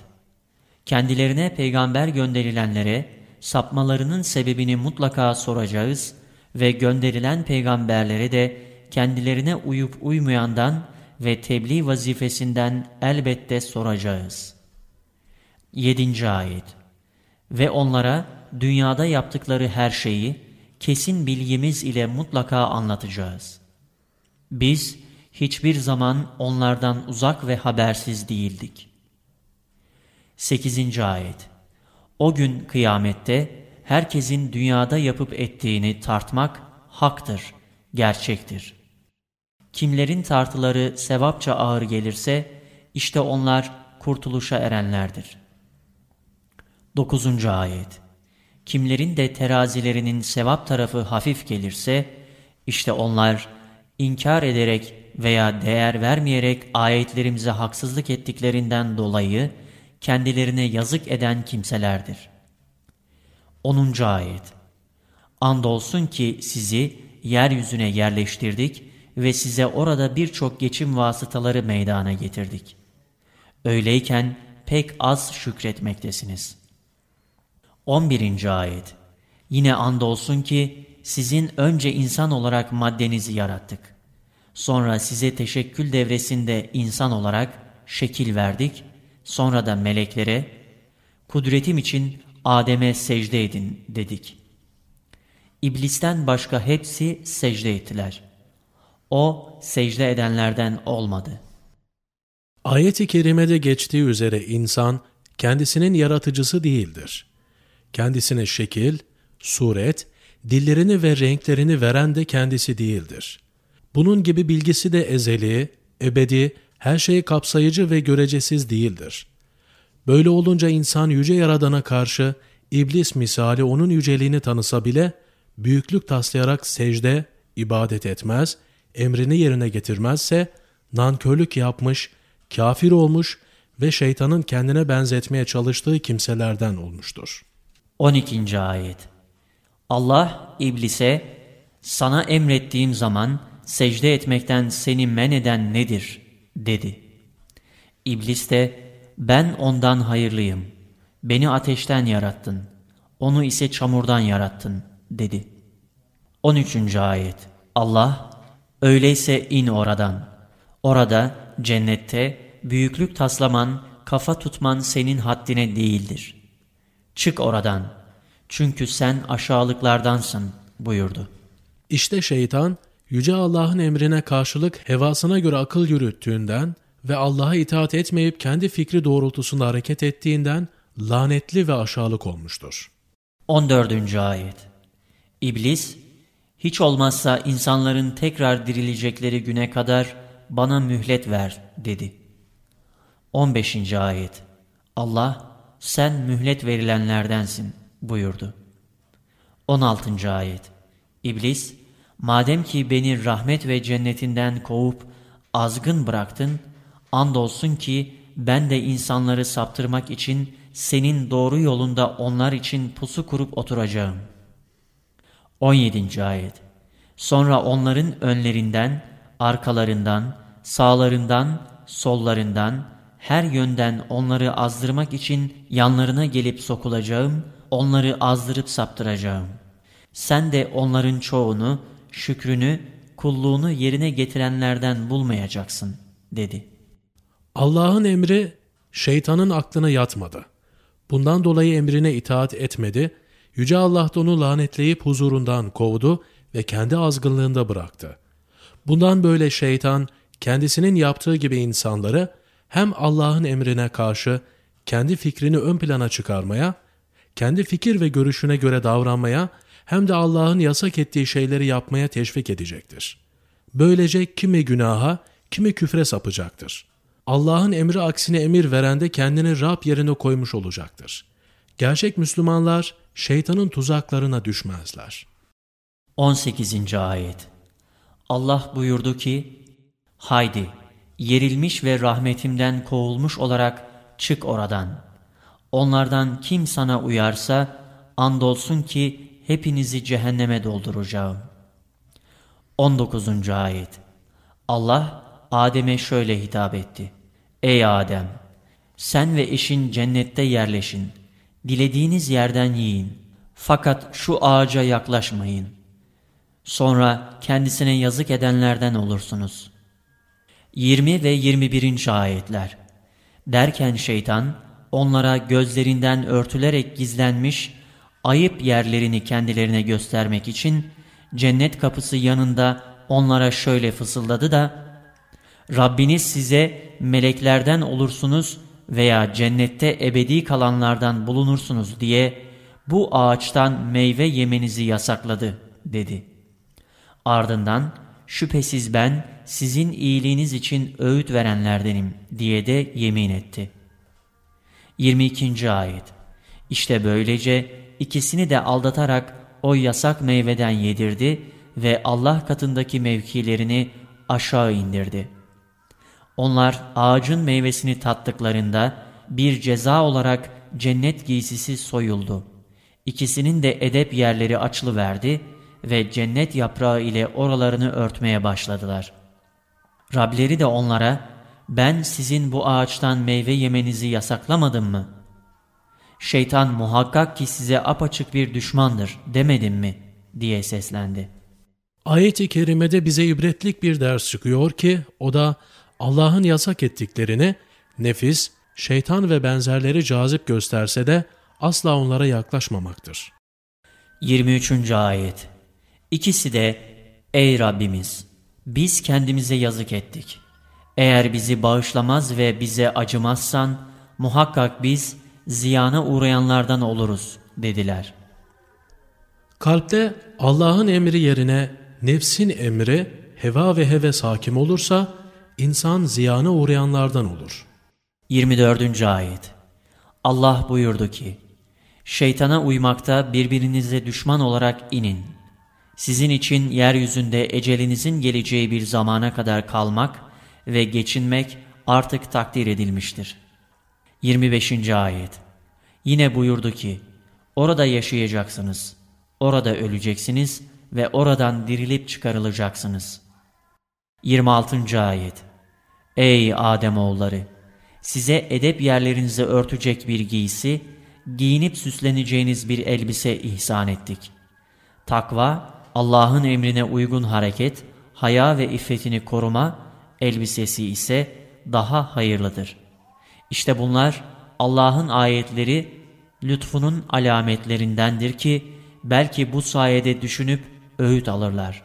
Kendilerine peygamber gönderilenlere, sapmalarının sebebini mutlaka soracağız ve gönderilen peygamberlere de kendilerine uyup uymayandan ve tebliğ vazifesinden elbette soracağız. 7. Ayet Ve onlara dünyada yaptıkları her şeyi kesin bilgimiz ile mutlaka anlatacağız. Biz hiçbir zaman onlardan uzak ve habersiz değildik. 8. Ayet o gün kıyamette herkesin dünyada yapıp ettiğini tartmak haktır, gerçektir. Kimlerin tartıları sevapça ağır gelirse, işte onlar kurtuluşa erenlerdir. 9. Ayet Kimlerin de terazilerinin sevap tarafı hafif gelirse, işte onlar inkar ederek veya değer vermeyerek ayetlerimize haksızlık ettiklerinden dolayı, kendilerine yazık eden kimselerdir. 10. Ayet Andolsun ki sizi yeryüzüne yerleştirdik ve size orada birçok geçim vasıtaları meydana getirdik. Öyleyken pek az şükretmektesiniz. 11. Ayet Yine andolsun ki sizin önce insan olarak maddenizi yarattık. Sonra size teşekkül devresinde insan olarak şekil verdik Sonra da meleklere, kudretim için Adem'e secde edin dedik. İblisten başka hepsi secde ettiler. O secde edenlerden olmadı. Ayet-i kerimede geçtiği üzere insan kendisinin yaratıcısı değildir. Kendisine şekil, suret, dillerini ve renklerini veren de kendisi değildir. Bunun gibi bilgisi de ezeli, ebedi, her şeyi kapsayıcı ve görecesiz değildir. Böyle olunca insan yüce yaradana karşı iblis misali onun yüceliğini tanısa bile büyüklük taslayarak secde, ibadet etmez, emrini yerine getirmezse nankörlük yapmış, kafir olmuş ve şeytanın kendine benzetmeye çalıştığı kimselerden olmuştur. 12. Ayet Allah iblise sana emrettiğim zaman secde etmekten seni men eden nedir dedi. İblis de ben ondan hayırlıyım. Beni ateşten yarattın. Onu ise çamurdan yarattın dedi. 13. Ayet Allah öyleyse in oradan. Orada cennette büyüklük taslaman, kafa tutman senin haddine değildir. Çık oradan. Çünkü sen aşağılıklardansın buyurdu. İşte şeytan, Yüce Allah'ın emrine karşılık hevasına göre akıl yürüttüğünden ve Allah'a itaat etmeyip kendi fikri doğrultusunda hareket ettiğinden lanetli ve aşağılık olmuştur. 14. Ayet İblis, hiç olmazsa insanların tekrar dirilecekleri güne kadar bana mühlet ver dedi. 15. Ayet Allah, sen mühlet verilenlerdensin buyurdu. 16. Ayet İblis, madem ki beni rahmet ve cennetinden kovup azgın bıraktın, andolsun ki ben de insanları saptırmak için senin doğru yolunda onlar için pusu kurup oturacağım. 17. Ayet Sonra onların önlerinden, arkalarından, sağlarından, sollarından, her yönden onları azdırmak için yanlarına gelip sokulacağım, onları azdırıp saptıracağım. Sen de onların çoğunu, şükrünü, kulluğunu yerine getirenlerden bulmayacaksın, dedi. Allah'ın emri şeytanın aklına yatmadı. Bundan dolayı emrine itaat etmedi, Yüce Allah da onu lanetleyip huzurundan kovdu ve kendi azgınlığında bıraktı. Bundan böyle şeytan kendisinin yaptığı gibi insanları hem Allah'ın emrine karşı kendi fikrini ön plana çıkarmaya, kendi fikir ve görüşüne göre davranmaya hem de Allah'ın yasak ettiği şeyleri yapmaya teşvik edecektir. Böylece kimi günaha, kimi küfre sapacaktır. Allah'ın emri aksine emir veren de kendini Rab yerine koymuş olacaktır. Gerçek Müslümanlar şeytanın tuzaklarına düşmezler. 18. Ayet Allah buyurdu ki, Haydi, yerilmiş ve rahmetimden kovulmuş olarak çık oradan. Onlardan kim sana uyarsa, andolsun ki hepinizi cehenneme dolduracağım. 19. Ayet Allah, Adem'e şöyle hitap etti. Ey Adem! Sen ve eşin cennette yerleşin. Dilediğiniz yerden yiyin. Fakat şu ağaca yaklaşmayın. Sonra kendisine yazık edenlerden olursunuz. 20 ve 21. ayetler Derken şeytan onlara gözlerinden örtülerek gizlenmiş ayıp yerlerini kendilerine göstermek için cennet kapısı yanında onlara şöyle fısıldadı da Rabbiniz size meleklerden olursunuz veya cennette ebedi kalanlardan bulunursunuz diye bu ağaçtan meyve yemenizi yasakladı dedi. Ardından şüphesiz ben sizin iyiliğiniz için öğüt verenlerdenim diye de yemin etti. 22. Ayet İşte böylece ikisini de aldatarak o yasak meyveden yedirdi ve Allah katındaki mevkilerini aşağı indirdi. Onlar ağacın meyvesini tattıklarında bir ceza olarak cennet giysisi soyuldu. İkisinin de edep yerleri açılıverdi ve cennet yaprağı ile oralarını örtmeye başladılar. Rableri de onlara, ben sizin bu ağaçtan meyve yemenizi yasaklamadım mı? Şeytan muhakkak ki size apaçık bir düşmandır demedim mi? diye seslendi. Ayet-i kerimede bize ibretlik bir ders çıkıyor ki o da Allah'ın yasak ettiklerini nefis, şeytan ve benzerleri cazip gösterse de asla onlara yaklaşmamaktır. 23. Ayet İkisi de ey Rabbimiz biz kendimize yazık ettik. Eğer bizi bağışlamaz ve bize acımazsan muhakkak biz ziyana uğrayanlardan oluruz dediler. Kalpte Allah'ın emri yerine nefsin emri, heva ve heves hakim olursa, insan ziyana uğrayanlardan olur. 24. Ayet Allah buyurdu ki, Şeytana uymakta birbirinize düşman olarak inin. Sizin için yeryüzünde ecelinizin geleceği bir zamana kadar kalmak ve geçinmek artık takdir edilmiştir. 25. Ayet Yine buyurdu ki, Orada yaşayacaksınız, orada öleceksiniz ve oradan dirilip çıkarılacaksınız. 26. Ayet Ey Ademoğulları! Size edep yerlerinizi örtecek bir giysi, giyinip süsleneceğiniz bir elbise ihsan ettik. Takva, Allah'ın emrine uygun hareket, haya ve iffetini koruma, elbisesi ise daha hayırlıdır. İşte bunlar Allah'ın ayetleri, lütfunun alametlerindendir ki, belki bu sayede düşünüp öğüt alırlar.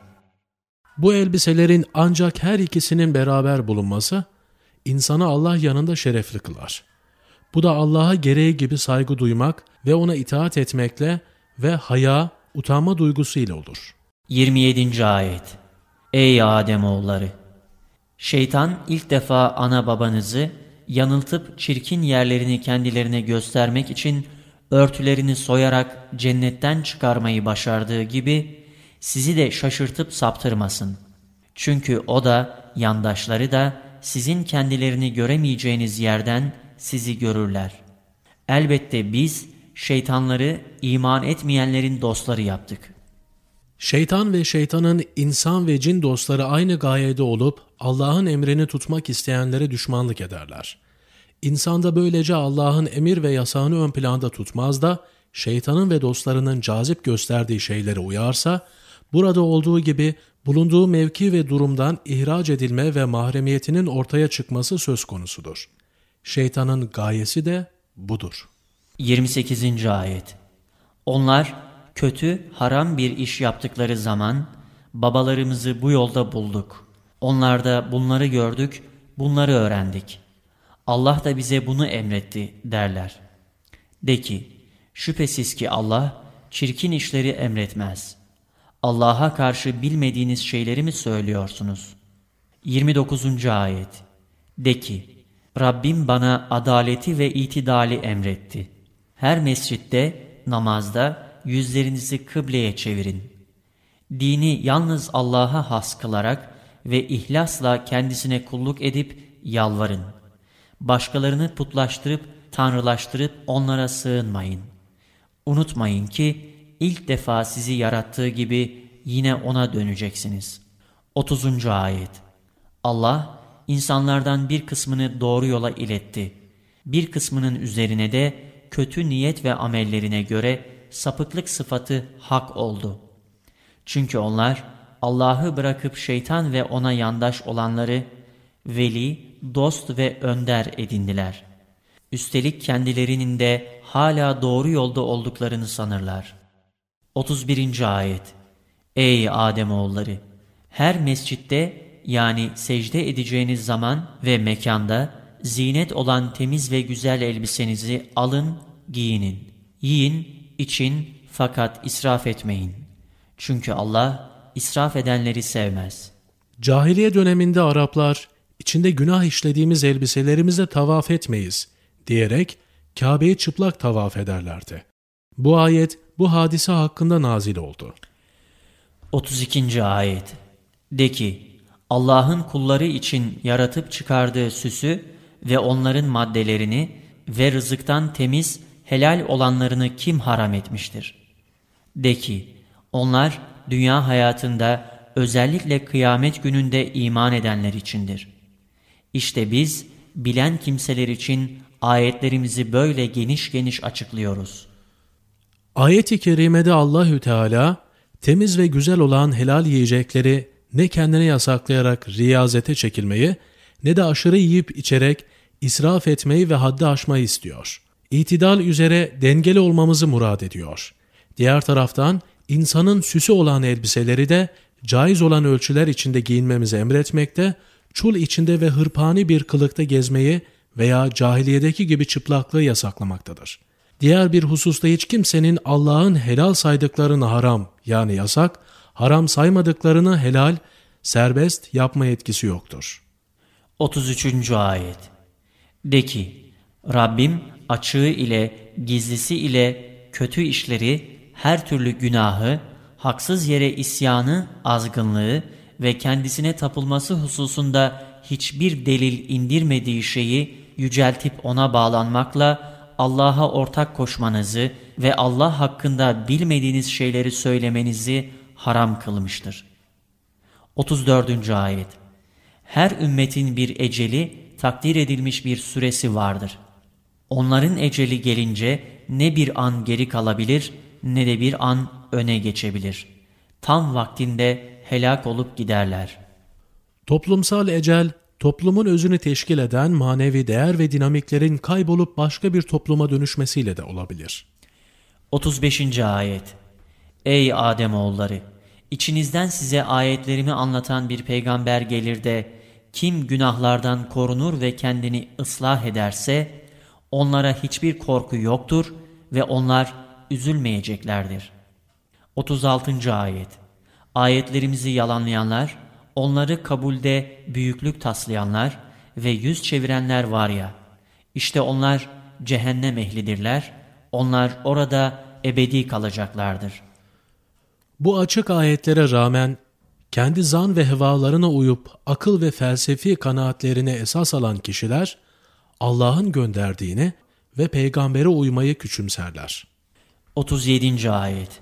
Bu elbiselerin ancak her ikisinin beraber bulunması, insanı Allah yanında şerefli kılar. Bu da Allah'a gereği gibi saygı duymak ve ona itaat etmekle ve haya, utanma duygusuyla olur. 27. Ayet Ey Ademoğulları! Şeytan ilk defa ana babanızı yanıltıp çirkin yerlerini kendilerine göstermek için örtülerini soyarak cennetten çıkarmayı başardığı gibi sizi de şaşırtıp saptırmasın. Çünkü o da yandaşları da sizin kendilerini göremeyeceğiniz yerden sizi görürler. Elbette biz şeytanları iman etmeyenlerin dostları yaptık. Şeytan ve şeytanın insan ve cin dostları aynı gayede olup Allah'ın emrini tutmak isteyenlere düşmanlık ederler. İnsan da böylece Allah'ın emir ve yasağını ön planda tutmaz da şeytanın ve dostlarının cazip gösterdiği şeylere uyarsa, burada olduğu gibi bulunduğu mevki ve durumdan ihraç edilme ve mahremiyetinin ortaya çıkması söz konusudur. Şeytanın gayesi de budur. 28. Ayet Onlar kötü, haram bir iş yaptıkları zaman babalarımızı bu yolda bulduk. Onlarda bunları gördük, bunları öğrendik. Allah da bize bunu emretti derler. De ki, şüphesiz ki Allah çirkin işleri emretmez. Allah'a karşı bilmediğiniz şeyleri mi söylüyorsunuz? 29. Ayet De ki, Rabbim bana adaleti ve itidali emretti. Her mescitte, namazda yüzlerinizi kıbleye çevirin. Dini yalnız Allah'a has kılarak ve ihlasla kendisine kulluk edip yalvarın. Başkalarını putlaştırıp, tanrılaştırıp onlara sığınmayın. Unutmayın ki ilk defa sizi yarattığı gibi yine ona döneceksiniz. 30. Ayet Allah insanlardan bir kısmını doğru yola iletti. Bir kısmının üzerine de kötü niyet ve amellerine göre sapıklık sıfatı hak oldu. Çünkü onlar Allah'ı bırakıp şeytan ve ona yandaş olanları veli, dost ve önder edindiler. Üstelik kendilerinin de hala doğru yolda olduklarını sanırlar. 31. Ayet Ey Ademoğulları! Her mescitte yani secde edeceğiniz zaman ve mekanda zinet olan temiz ve güzel elbisenizi alın, giyinin. Yiyin, için fakat israf etmeyin. Çünkü Allah israf edenleri sevmez. Cahiliye döneminde Araplar içinde günah işlediğimiz elbiselerimizle tavaf etmeyiz diyerek Kabe'yi çıplak tavaf ederlerdi. Bu ayet bu hadise hakkında nazil oldu. 32. Ayet De ki, Allah'ın kulları için yaratıp çıkardığı süsü ve onların maddelerini ve rızıktan temiz, helal olanlarını kim haram etmiştir? De ki, onlar dünya hayatında özellikle kıyamet gününde iman edenler içindir. İşte biz bilen kimseler için ayetlerimizi böyle geniş geniş açıklıyoruz. Ayet-i kerimede Allahü Teala temiz ve güzel olan helal yiyecekleri ne kendine yasaklayarak riyazete çekilmeyi ne de aşırı yiyip içerek israf etmeyi ve haddi aşmayı istiyor. İtidal üzere dengeli olmamızı murad ediyor. Diğer taraftan insanın süsü olan elbiseleri de caiz olan ölçüler içinde giyinmemizi emretmekte, çul içinde ve hırpani bir kılıkta gezmeyi veya cahiliyedeki gibi çıplaklığı yasaklamaktadır. diğer bir hususta hiç kimsenin Allah'ın helal saydıklarını haram yani yasak, haram saymadıklarını helal, serbest yapma etkisi yoktur. 33. Ayet De ki, Rabbim açığı ile, gizlisi ile kötü işleri, her türlü günahı, haksız yere isyanı, azgınlığı ve kendisine tapılması hususunda hiçbir delil indirmediği şeyi yüceltip ona bağlanmakla Allah'a ortak koşmanızı ve Allah hakkında bilmediğiniz şeyleri söylemenizi haram kılmıştır. 34. Ayet Her ümmetin bir eceli, takdir edilmiş bir süresi vardır. Onların eceli gelince ne bir an geri kalabilir ne de bir an öne geçebilir. Tam vaktinde helak olup giderler. Toplumsal ecel, toplumun özünü teşkil eden manevi değer ve dinamiklerin kaybolup başka bir topluma dönüşmesiyle de olabilir. 35. Ayet Ey Ademoğulları! İçinizden size ayetlerimi anlatan bir peygamber gelir de kim günahlardan korunur ve kendini ıslah ederse onlara hiçbir korku yoktur ve onlar üzülmeyeceklerdir. 36. Ayet Ayetlerimizi yalanlayanlar, onları kabulde büyüklük taslayanlar ve yüz çevirenler var ya, işte onlar cehennem ehlidirler, onlar orada ebedi kalacaklardır. Bu açık ayetlere rağmen kendi zan ve hevalarına uyup akıl ve felsefi kanaatlerine esas alan kişiler Allah'ın gönderdiğini ve peygambere uymayı küçümserler. 37. Ayet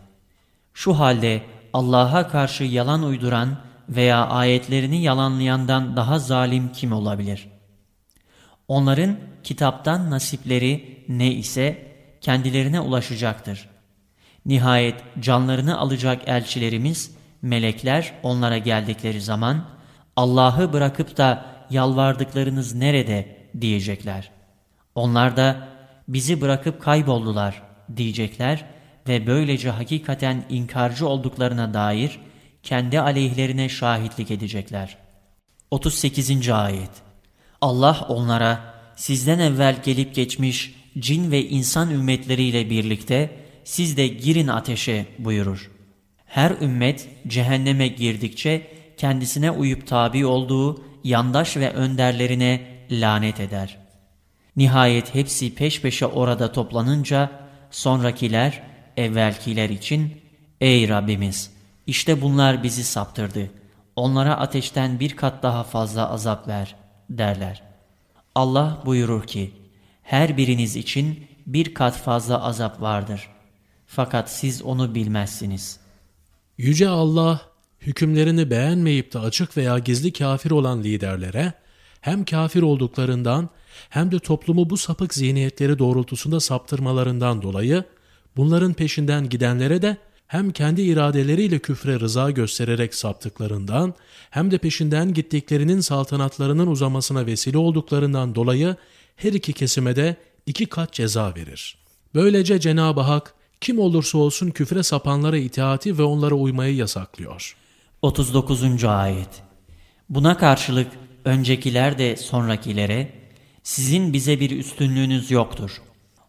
Şu halde Allah'a karşı yalan uyduran veya ayetlerini yalanlayandan daha zalim kim olabilir? Onların kitaptan nasipleri ne ise kendilerine ulaşacaktır. Nihayet canlarını alacak elçilerimiz, melekler onlara geldikleri zaman, Allah'ı bırakıp da yalvardıklarınız nerede diyecekler. Onlar da bizi bırakıp kayboldular diyecekler ve böylece hakikaten inkarcı olduklarına dair kendi aleyhlerine şahitlik edecekler. 38. Ayet Allah onlara sizden evvel gelip geçmiş cin ve insan ümmetleriyle birlikte siz de girin ateşe buyurur. Her ümmet cehenneme girdikçe kendisine uyup tabi olduğu yandaş ve önderlerine lanet eder. Nihayet hepsi peş peşe orada toplanınca sonrakiler evvelkiler için ''Ey Rabbimiz işte bunlar bizi saptırdı. Onlara ateşten bir kat daha fazla azap ver.'' derler. Allah buyurur ki her biriniz için bir kat fazla azap vardır. Fakat siz onu bilmezsiniz. Yüce Allah, hükümlerini beğenmeyip de açık veya gizli kafir olan liderlere, hem kafir olduklarından hem de toplumu bu sapık zihniyetleri doğrultusunda saptırmalarından dolayı, bunların peşinden gidenlere de hem kendi iradeleriyle küfre rıza göstererek saptıklarından hem de peşinden gittiklerinin saltanatlarının uzamasına vesile olduklarından dolayı her iki kesime de iki kat ceza verir. Böylece Cenab-ı Hak kim olursa olsun küfre sapanlara itaati ve onlara uymayı yasaklıyor. 39. Ayet Buna karşılık öncekiler de sonrakilere, sizin bize bir üstünlüğünüz yoktur.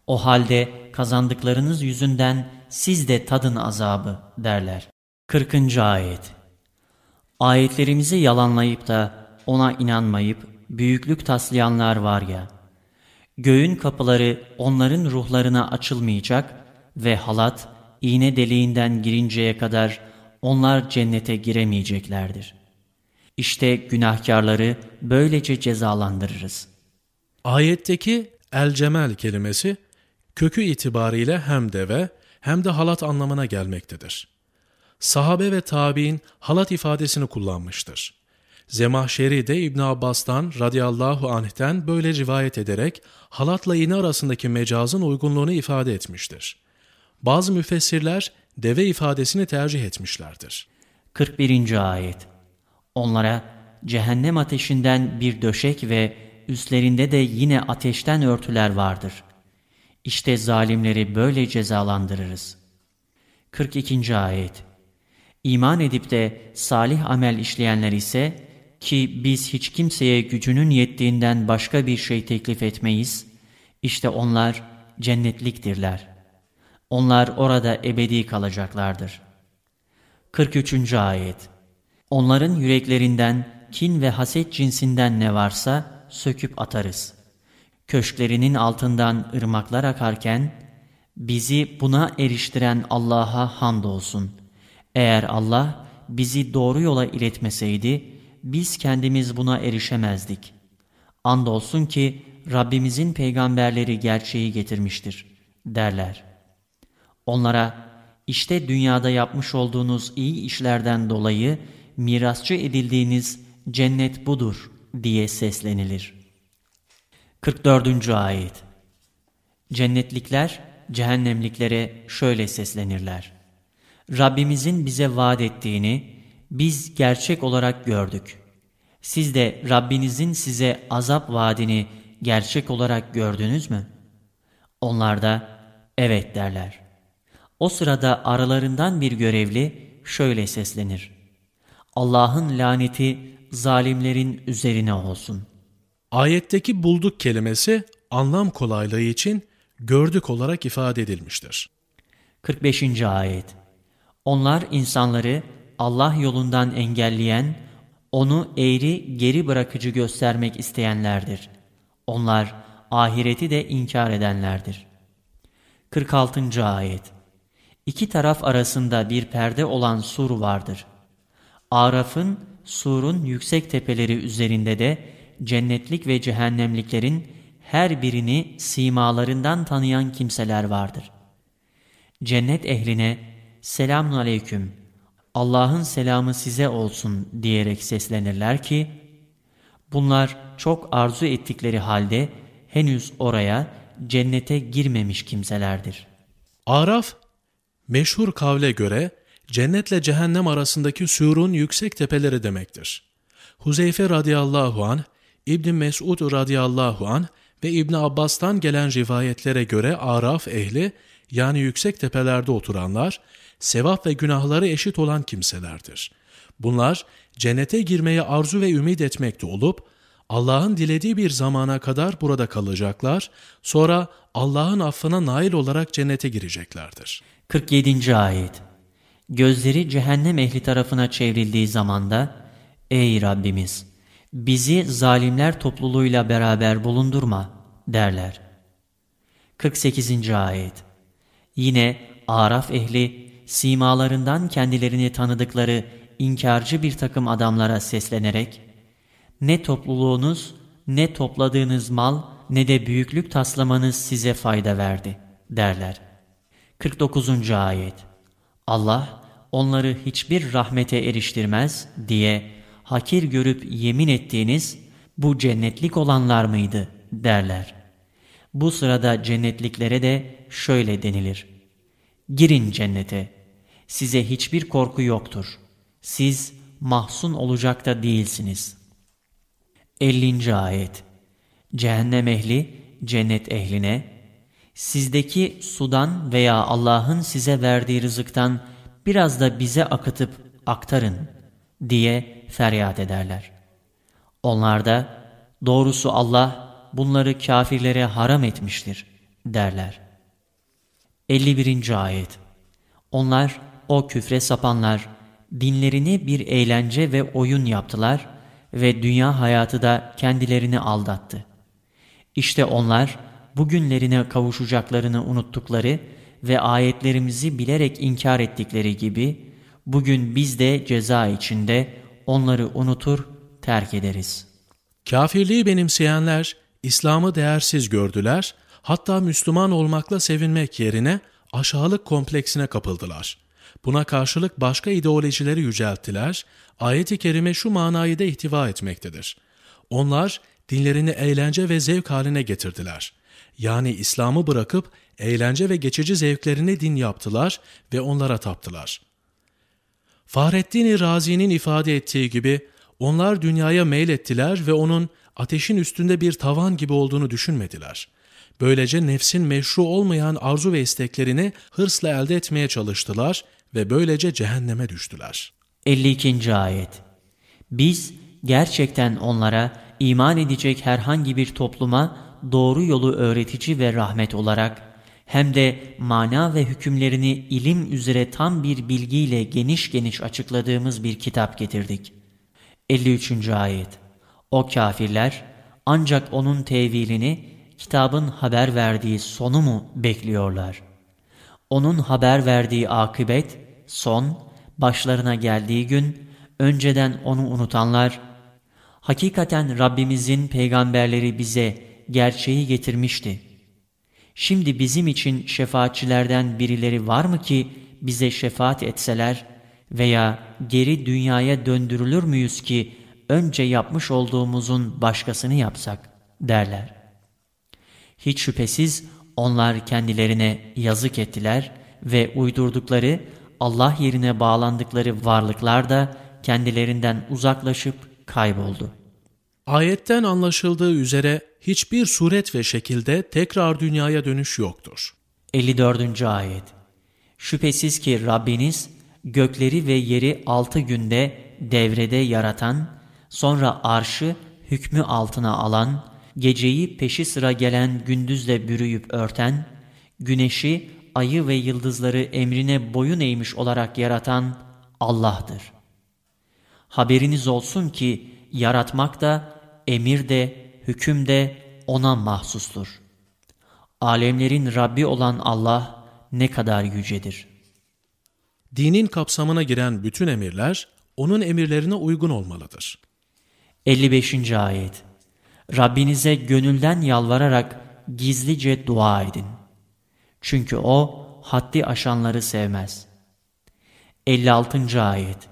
O halde kazandıklarınız yüzünden siz de tadın azabı derler. 40. Ayet Ayetlerimizi yalanlayıp da ona inanmayıp büyüklük taslayanlar var ya, göğün kapıları onların ruhlarına açılmayacak ve halat iğne deliğinden girinceye kadar onlar cennete giremeyeceklerdir. İşte günahkarları böylece cezalandırırız. Ayetteki el-cemel kelimesi kökü itibariyle hem deve hem de halat anlamına gelmektedir. Sahabe ve tabi'in halat ifadesini kullanmıştır. Zemahşeri de İbn Abbas'tan radıyallahu anh'ten böyle rivayet ederek halatla iğne arasındaki mecazın uygunluğunu ifade etmiştir. Bazı müfessirler deve ifadesini tercih etmişlerdir. 41. Ayet Onlara cehennem ateşinden bir döşek ve üstlerinde de yine ateşten örtüler vardır. İşte zalimleri böyle cezalandırırız. 42. Ayet İman edip de salih amel işleyenler ise ki biz hiç kimseye gücünün yettiğinden başka bir şey teklif etmeyiz, işte onlar cennetliktirler. Onlar orada ebedi kalacaklardır. 43. Ayet Onların yüreklerinden kin ve haset cinsinden ne varsa söküp atarız. Köşklerinin altından ırmaklar akarken, bizi buna eriştiren Allah'a hamdolsun. Eğer Allah bizi doğru yola iletmeseydi, biz kendimiz buna erişemezdik. Andolsun ki Rabbimizin peygamberleri gerçeği getirmiştir, derler. Onlara, işte dünyada yapmış olduğunuz iyi işlerden dolayı mirasçı edildiğiniz cennet budur diye seslenilir. 44. Ayet Cennetlikler, cehennemliklere şöyle seslenirler. Rabbimizin bize vaat ettiğini biz gerçek olarak gördük. Siz de Rabbinizin size azap vaadini gerçek olarak gördünüz mü? Onlar da evet derler. O sırada aralarından bir görevli şöyle seslenir. Allah'ın laneti zalimlerin üzerine olsun. Ayetteki bulduk kelimesi anlam kolaylığı için gördük olarak ifade edilmiştir. 45. Ayet Onlar insanları Allah yolundan engelleyen, onu eğri geri bırakıcı göstermek isteyenlerdir. Onlar ahireti de inkar edenlerdir. 46. Ayet İki taraf arasında bir perde olan sur vardır. Araf'ın, surun yüksek tepeleri üzerinde de cennetlik ve cehennemliklerin her birini simalarından tanıyan kimseler vardır. Cennet ehline selamun aleyküm, Allah'ın selamı size olsun diyerek seslenirler ki, bunlar çok arzu ettikleri halde henüz oraya cennete girmemiş kimselerdir. Araf, meşhur kavle göre cennetle cehennem arasındaki surun yüksek tepeleri demektir. Huzeyfe radıyallahu an, İbn Mesud radıyallahu an ve İbn Abbas'tan gelen rivayetlere göre Araf ehli yani yüksek tepelerde oturanlar sevap ve günahları eşit olan kimselerdir. Bunlar cennete girmeye arzu ve ümit etmekte olup Allah'ın dilediği bir zamana kadar burada kalacaklar, sonra Allah'ın affına nail olarak cennete gireceklerdir. 47. Ayet Gözleri cehennem ehli tarafına çevrildiği zamanda, Ey Rabbimiz! Bizi zalimler topluluğuyla beraber bulundurma derler. 48. Ayet Yine Araf ehli simalarından kendilerini tanıdıkları inkarcı bir takım adamlara seslenerek ne topluluğunuz ne topladığınız mal ne de büyüklük taslamanız size fayda verdi derler. 49. Ayet Allah onları hiçbir rahmete eriştirmez diye hakir görüp yemin ettiğiniz bu cennetlik olanlar mıydı derler. Bu sırada cennetliklere de şöyle denilir. Girin cennete. Size hiçbir korku yoktur. Siz mahzun olacak da değilsiniz. 50. Ayet Cehennem ehli cennet ehline sizdeki sudan veya Allah'ın size verdiği rızıktan biraz da bize akıtıp aktarın diye feryat ederler. Onlar da doğrusu Allah bunları kafirlere haram etmiştir derler. 51. Ayet Onlar o küfre sapanlar dinlerini bir eğlence ve oyun yaptılar ve dünya hayatı da kendilerini aldattı. İşte onlar bugünlerine kavuşacaklarını unuttukları ve ayetlerimizi bilerek inkar ettikleri gibi bugün biz de ceza içinde onları unutur, terk ederiz. Kafirliği benimseyenler İslam'ı değersiz gördüler, hatta Müslüman olmakla sevinmek yerine aşağılık kompleksine kapıldılar. Buna karşılık başka ideolojileri yücelttiler, ayet-i kerime şu manayı da ihtiva etmektedir. Onlar dinlerini eğlence ve zevk haline getirdiler. Yani İslam'ı bırakıp eğlence ve geçici zevklerini din yaptılar ve onlara taptılar. Fahrettin Razi'nin ifade ettiği gibi onlar dünyaya meylettiler ve onun ateşin üstünde bir tavan gibi olduğunu düşünmediler. Böylece nefsin meşru olmayan arzu ve isteklerini hırsla elde etmeye çalıştılar ve böylece cehenneme düştüler. 52. Ayet Biz gerçekten onlara iman edecek herhangi bir topluma doğru yolu öğretici ve rahmet olarak hem de mana ve hükümlerini ilim üzere tam bir bilgiyle geniş geniş açıkladığımız bir kitap getirdik. 53. Ayet O kafirler ancak onun tevilini kitabın haber verdiği sonu mu bekliyorlar? Onun haber verdiği akıbet, son, başlarına geldiği gün, önceden onu unutanlar, hakikaten Rabbimizin peygamberleri bize gerçeği getirmişti. Şimdi bizim için şefaatçilerden birileri var mı ki bize şefaat etseler veya geri dünyaya döndürülür müyüz ki önce yapmış olduğumuzun başkasını yapsak derler. Hiç şüphesiz onlar kendilerine yazık ettiler ve uydurdukları Allah yerine bağlandıkları varlıklar da kendilerinden uzaklaşıp kayboldu. Ayetten anlaşıldığı üzere hiçbir suret ve şekilde tekrar dünyaya dönüş yoktur. 54. Ayet Şüphesiz ki Rabbiniz gökleri ve yeri altı günde devrede yaratan, sonra arşı hükmü altına alan, geceyi peşi sıra gelen gündüzle bürüyüp örten, güneşi, ayı ve yıldızları emrine boyun eğmiş olarak yaratan Allah'tır. Haberiniz olsun ki yaratmak da, emir de, hüküm de O'na mahsustur. Alemlerin Rabbi olan Allah ne kadar yücedir. Dinin kapsamına giren bütün emirler, O'nun emirlerine uygun olmalıdır. 55. Ayet Rabbinize gönülden yalvararak gizlice dua edin. Çünkü O haddi aşanları sevmez. 56. Ayet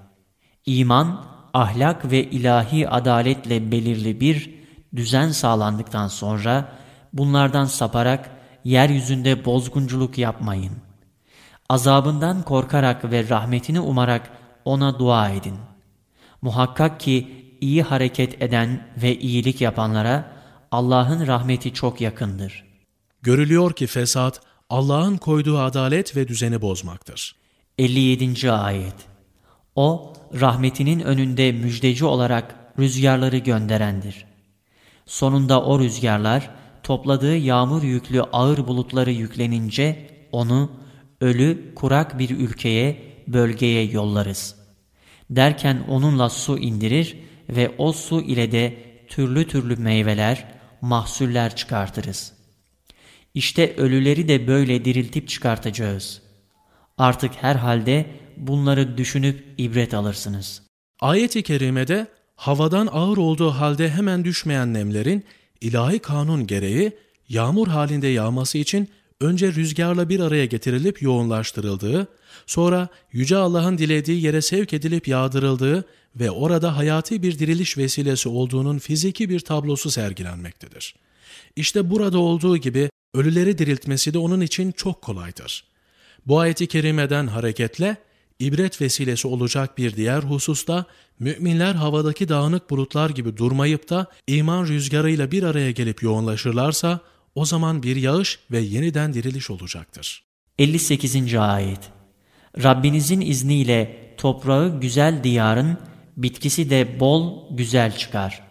İman, ahlak ve ilahi adaletle belirli bir düzen sağlandıktan sonra bunlardan saparak yeryüzünde bozgunculuk yapmayın. Azabından korkarak ve rahmetini umarak ona dua edin. Muhakkak ki iyi hareket eden ve iyilik yapanlara Allah'ın rahmeti çok yakındır. Görülüyor ki fesat Allah'ın koyduğu adalet ve düzeni bozmaktır. 57. Ayet O, rahmetinin önünde müjdeci olarak rüzgarları gönderendir. Sonunda o rüzgarlar, topladığı yağmur yüklü ağır bulutları yüklenince, onu ölü, kurak bir ülkeye, bölgeye yollarız. Derken onunla su indirir ve o su ile de türlü türlü meyveler, mahsuller çıkartırız. İşte ölüleri de böyle diriltip çıkartacağız. Artık herhalde bunları düşünüp ibret alırsınız. Ayet-i kerimede havadan ağır olduğu halde hemen düşmeyen nemlerin ilahi kanun gereği yağmur halinde yağması için önce rüzgarla bir araya getirilip yoğunlaştırıldığı, sonra Yüce Allah'ın dilediği yere sevk edilip yağdırıldığı ve orada hayati bir diriliş vesilesi olduğunun fiziki bir tablosu sergilenmektedir. İşte burada olduğu gibi ölüleri diriltmesi de onun için çok kolaydır. Bu ayeti kerimeden hareketle ibret vesilesi olacak bir diğer hususta müminler havadaki dağınık bulutlar gibi durmayıp da iman rüzgarıyla bir araya gelip yoğunlaşırlarsa o zaman bir yağış ve yeniden diriliş olacaktır. 58. Ayet Rabbinizin izniyle toprağı güzel diyarın, bitkisi de bol, güzel çıkar.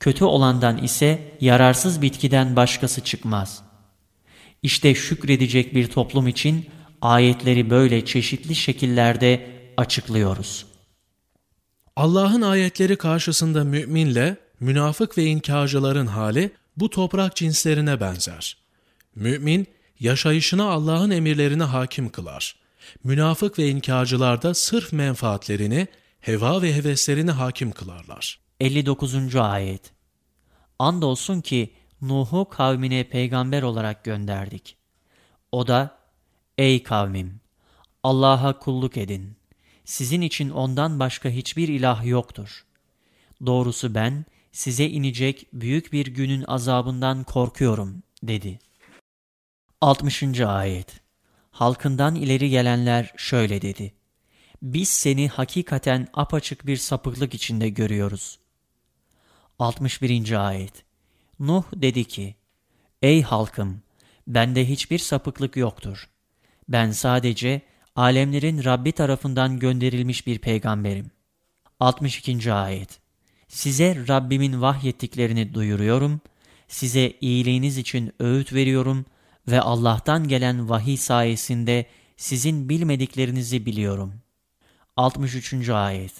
Kötü olandan ise yararsız bitkiden başkası çıkmaz. İşte şükredecek bir toplum için ayetleri böyle çeşitli şekillerde açıklıyoruz. Allah'ın ayetleri karşısında müminle münafık ve inkarcıların hali bu toprak cinslerine benzer. Mümin, yaşayışına Allah'ın emirlerine hakim kılar. Münafık ve inkarcılar da sırf menfaatlerini, heva ve heveslerini hakim kılarlar. 59. Ayet Andolsun ki Nuh'u kavmine peygamber olarak gönderdik. O da, Ey kavmim! Allah'a kulluk edin. Sizin için ondan başka hiçbir ilah yoktur. Doğrusu ben, size inecek büyük bir günün azabından korkuyorum, dedi. 60. Ayet Halkından ileri gelenler şöyle dedi. Biz seni hakikaten apaçık bir sapıklık içinde görüyoruz. 61. Ayet Nuh dedi ki, Ey halkım! Bende hiçbir sapıklık yoktur. Ben sadece alemlerin Rabbi tarafından gönderilmiş bir peygamberim. 62. Ayet Size Rabbimin vahyettiklerini duyuruyorum size iyiliğiniz için öğüt veriyorum ve Allah'tan gelen vahiy sayesinde sizin bilmediklerinizi biliyorum. 63. Ayet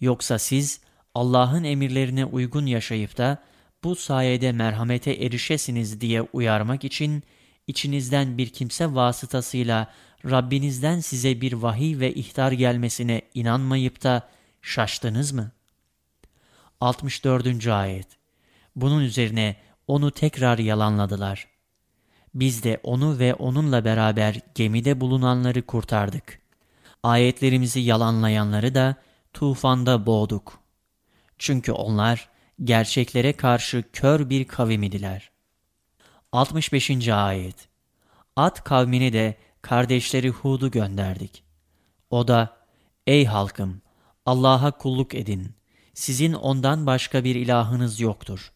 Yoksa siz Allah'ın emirlerine uygun yaşayıp da bu sayede merhamete erişesiniz diye uyarmak için içinizden bir kimse vasıtasıyla Rabbinizden size bir vahiy ve ihtar gelmesine inanmayıp da şaştınız mı? 64. Ayet Bunun üzerine onu tekrar yalanladılar. Biz de onu ve onunla beraber gemide bulunanları kurtardık. Ayetlerimizi yalanlayanları da tufanda boğduk. Çünkü onlar gerçeklere karşı kör bir kavim idiler. 65. Ayet At kavmine de kardeşleri Hud'u gönderdik. O da, Ey halkım! Allah'a kulluk edin. Sizin ondan başka bir ilahınız yoktur.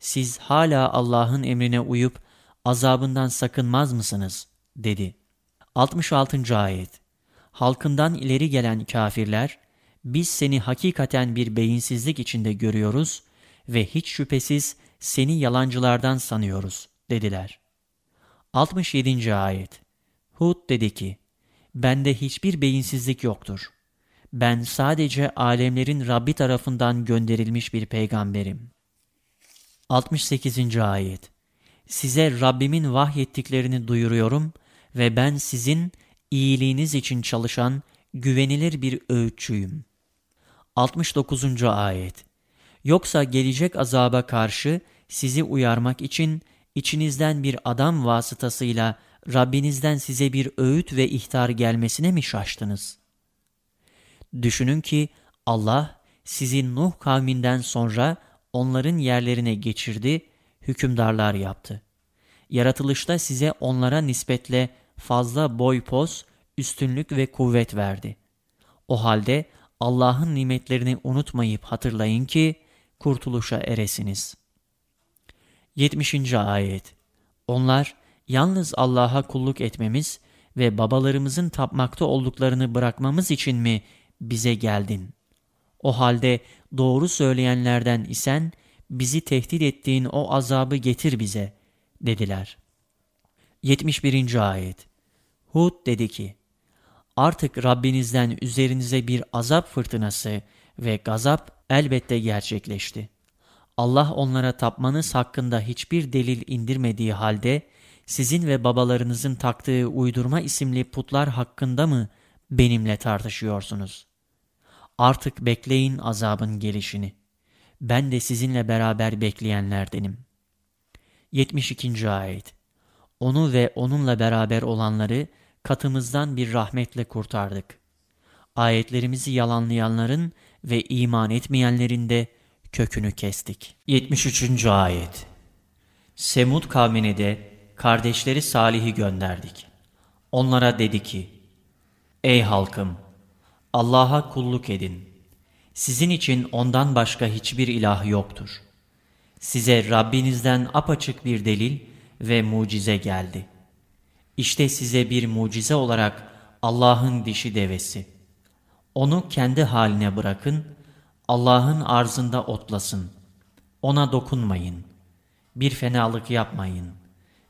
Siz hala Allah'ın emrine uyup azabından sakınmaz mısınız? dedi. 66. Ayet Halkından ileri gelen kafirler, biz seni hakikaten bir beyinsizlik içinde görüyoruz ve hiç şüphesiz seni yalancılardan sanıyoruz, dediler. 67. Ayet Hud dedi ki, bende hiçbir beyinsizlik yoktur. Ben sadece alemlerin Rabbi tarafından gönderilmiş bir peygamberim. 68. Ayet Size Rabbimin vahyettiklerini duyuruyorum ve ben sizin iyiliğiniz için çalışan güvenilir bir öğütçüyüm. 69. Ayet Yoksa gelecek azaba karşı sizi uyarmak için içinizden bir adam vasıtasıyla Rabbinizden size bir öğüt ve ihtar gelmesine mi şaştınız? Düşünün ki Allah sizi Nuh kavminden sonra onların yerlerine geçirdi, hükümdarlar yaptı. Yaratılışta size onlara nispetle fazla boy poz, üstünlük ve kuvvet verdi. O halde Allah'ın nimetlerini unutmayıp hatırlayın ki kurtuluşa eresiniz. 70. Ayet Onlar yalnız Allah'a kulluk etmemiz ve babalarımızın tapmakta olduklarını bırakmamız için mi bize geldin? O halde doğru söyleyenlerden isen bizi tehdit ettiğin o azabı getir bize dediler. 71. Ayet Hud dedi ki, Artık Rabbinizden üzerinize bir azap fırtınası ve gazap elbette gerçekleşti. Allah onlara tapmanız hakkında hiçbir delil indirmediği halde sizin ve babalarınızın taktığı uydurma isimli putlar hakkında mı benimle tartışıyorsunuz? Artık bekleyin azabın gelişini. Ben de sizinle beraber bekleyenlerdenim. 72. Ayet Onu ve onunla beraber olanları katımızdan bir rahmetle kurtardık. Ayetlerimizi yalanlayanların ve iman etmeyenlerin de kökünü kestik. 73. Ayet Semud kavmine de kardeşleri Salih'i gönderdik. Onlara dedi ki, Ey halkım! Allah'a kulluk edin. Sizin için ondan başka hiçbir ilah yoktur. Size Rabbinizden apaçık bir delil ve mucize geldi. İşte size bir mucize olarak Allah'ın dişi devesi. Onu kendi haline bırakın, Allah'ın arzında otlasın. Ona dokunmayın. Bir fenalık yapmayın.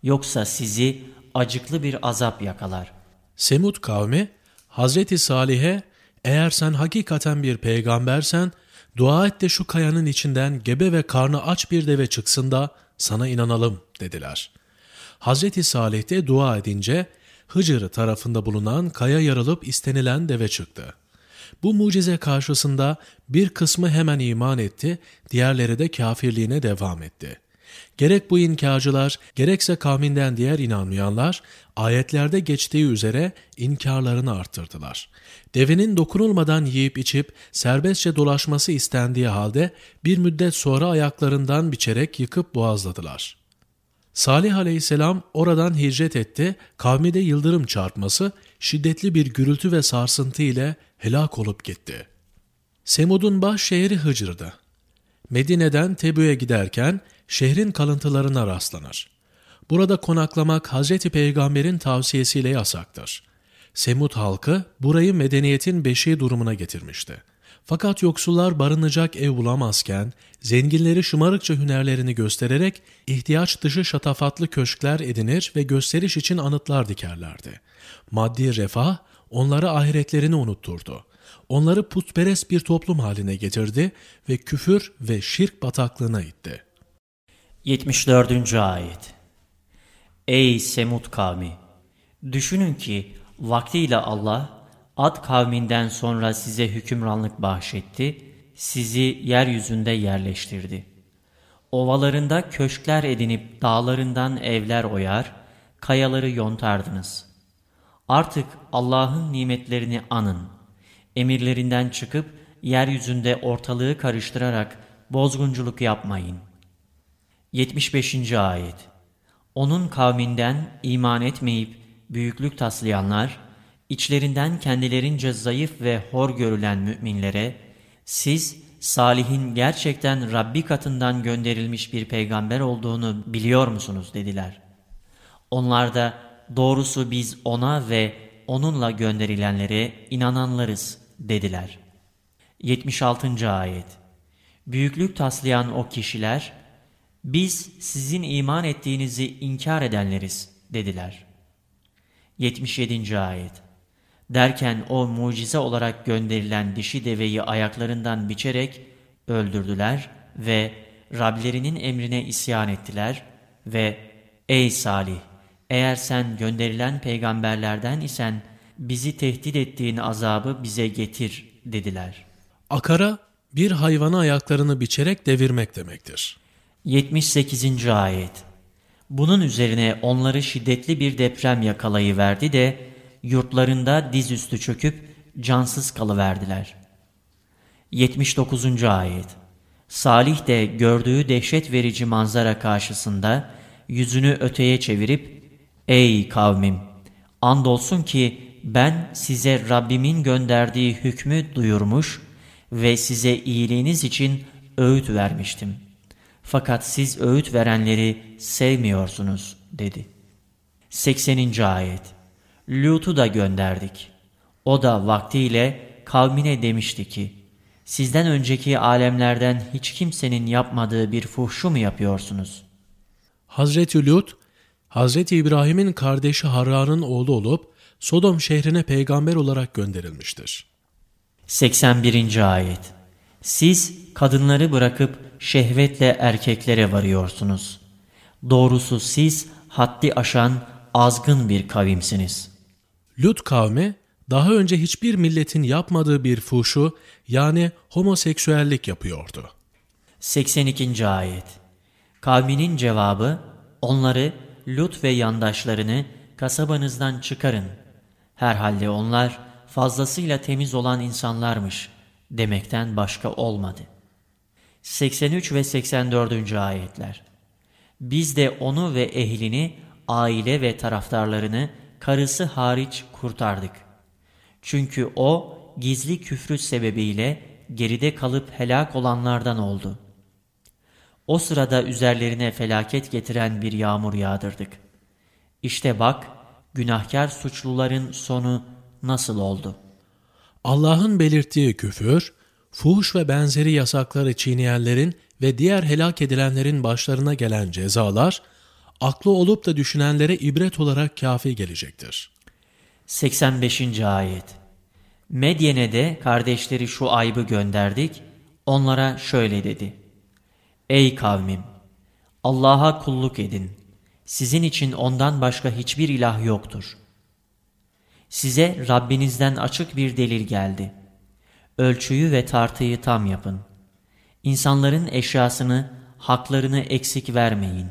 Yoksa sizi acıklı bir azap yakalar. Semud kavmi Hazreti Salih'e eğer sen hakikaten bir peygambersen dua et de şu kayanın içinden gebe ve karnı aç bir deve çıksın da sana inanalım dediler. Hazreti Salih de dua edince Hıcır tarafında bulunan kaya yarılıp istenilen deve çıktı. Bu mucize karşısında bir kısmı hemen iman etti, diğerleri de kafirliğine devam etti. Gerek bu inkarcılar, gerekse kavminden diğer inanmayanlar, ayetlerde geçtiği üzere inkarlarını arttırdılar. Devenin dokunulmadan yiyip içip serbestçe dolaşması istendiği halde bir müddet sonra ayaklarından biçerek yıkıp boğazladılar. Salih aleyhisselam oradan hicret etti, kavmi de yıldırım çarpması, şiddetli bir gürültü ve sarsıntı ile helak olup gitti. Semud'un baş şehri Hıcır'dı. Medine'den Tebü'ye giderken şehrin kalıntılarına rastlanır. Burada konaklamak Hazreti Peygamber'in tavsiyesiyle yasaktır. Semut halkı burayı medeniyetin beşiği durumuna getirmişti. Fakat yoksullar barınacak ev bulamazken zenginleri şımarıkça hünerlerini göstererek ihtiyaç dışı şatafatlı köşkler edinir ve gösteriş için anıtlar dikerlerdi. Maddi refah onları ahiretlerini unutturdu. Onları putperest bir toplum haline getirdi ve küfür ve şirk bataklığına itti. 74. Ayet Ey Semud kavmi! Düşünün ki vaktiyle Allah Ad kavminden sonra size hükümranlık bahşetti, sizi yeryüzünde yerleştirdi. Ovalarında köşkler edinip dağlarından evler oyar, kayaları yontardınız. Artık Allah'ın nimetlerini anın. Emirlerinden çıkıp yeryüzünde ortalığı karıştırarak bozgunculuk yapmayın. 75. Ayet Onun kavminden iman etmeyip büyüklük taslayanlar, içlerinden kendilerince zayıf ve hor görülen müminlere, siz Salih'in gerçekten Rabbi katından gönderilmiş bir peygamber olduğunu biliyor musunuz dediler. Onlar da doğrusu biz ona ve onunla gönderilenlere inananlarız dediler. 76. Ayet Büyüklük taslayan o kişiler, biz sizin iman ettiğinizi inkar edenleriz dediler. 77. Ayet Derken o mucize olarak gönderilen dişi deveyi ayaklarından biçerek öldürdüler ve Rablerinin emrine isyan ettiler ve ''Ey Salih! Eğer sen gönderilen peygamberlerden isen bizi tehdit ettiğin azabı bize getir.'' dediler. Akara bir hayvanı ayaklarını biçerek devirmek demektir. 78. Ayet Bunun üzerine onları şiddetli bir deprem yakalayıverdi de yurtlarında dizüstü çöküp cansız kalıverdiler. 79. Ayet Salih de gördüğü dehşet verici manzara karşısında yüzünü öteye çevirip Ey kavmim! Andolsun ki ben size Rabbimin gönderdiği hükmü duyurmuş ve size iyiliğiniz için öğüt vermiştim. Fakat siz öğüt verenleri sevmiyorsunuz dedi. 80. Ayet Lut'u da gönderdik. O da vaktiyle kavmine demişti ki, sizden önceki alemlerden hiç kimsenin yapmadığı bir fuhşu mu yapıyorsunuz? Hazreti Lut, Hazreti İbrahim'in kardeşi Harran'ın oğlu olup Sodom şehrine peygamber olarak gönderilmiştir. 81. Ayet Siz kadınları bırakıp şehvetle erkeklere varıyorsunuz. Doğrusu siz haddi aşan azgın bir kavimsiniz. Lut kavmi daha önce hiçbir milletin yapmadığı bir fuşu yani homoseksüellik yapıyordu. 82. Ayet Kavminin cevabı onları Lut ve yandaşlarını kasabanızdan çıkarın. Herhalde onlar fazlasıyla temiz olan insanlarmış demekten başka olmadı. 83 ve 84. ayetler Biz de onu ve ehlini, aile ve taraftarlarını karısı hariç kurtardık. Çünkü o gizli küfrü sebebiyle geride kalıp helak olanlardan oldu. O sırada üzerlerine felaket getiren bir yağmur yağdırdık. İşte bak, günahkar suçluların sonu nasıl oldu? Allah'ın belirttiği küfür, fuhuş ve benzeri yasakları çiğneyenlerin ve diğer helak edilenlerin başlarına gelen cezalar, aklı olup da düşünenlere ibret olarak kafi gelecektir. 85. Ayet Medyen'e de kardeşleri şu aybı gönderdik, onlara şöyle dedi. Ey kavmim! Allah'a kulluk edin. Sizin için ondan başka hiçbir ilah yoktur. Size Rabbinizden açık bir delil geldi. Ölçüyü ve tartıyı tam yapın. İnsanların eşyasını, haklarını eksik vermeyin.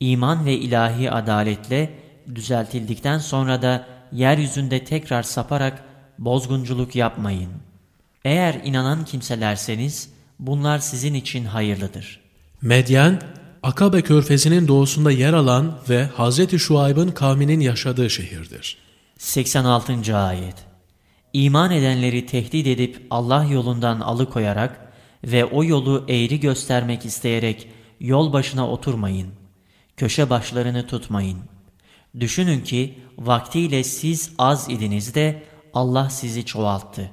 İman ve ilahi adaletle düzeltildikten sonra da yeryüzünde tekrar saparak bozgunculuk yapmayın. Eğer inanan kimselerseniz bunlar sizin için hayırlıdır. Medyen, Akabe körfezinin doğusunda yer alan ve Hz. Şuayb'ın kavminin yaşadığı şehirdir. 86. Ayet İman edenleri tehdit edip Allah yolundan alıkoyarak ve o yolu eğri göstermek isteyerek yol başına oturmayın. Köşe başlarını tutmayın. Düşünün ki vaktiyle siz az idiniz de Allah sizi çoğalttı.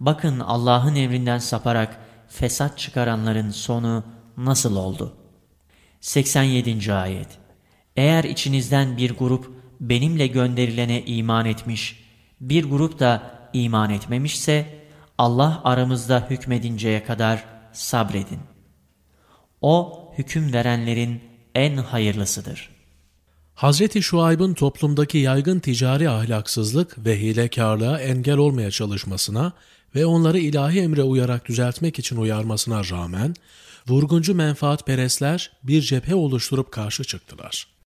Bakın Allah'ın emrinden saparak fesat çıkaranların sonu nasıl oldu? 87. Ayet Eğer içinizden bir grup benimle gönderilene iman etmiş, bir grup da iman etmemişse, Allah aramızda hükmedinceye kadar sabredin. O hüküm verenlerin en hayırlısıdır. Hazreti Şuayb'ın toplumdaki yaygın ticari ahlaksızlık ve hilekarlığa engel olmaya çalışmasına ve onları ilahi emre uyarak düzeltmek için uyarmasına rağmen, vurguncu menfaatperestler bir cephe oluşturup karşı çıktılar.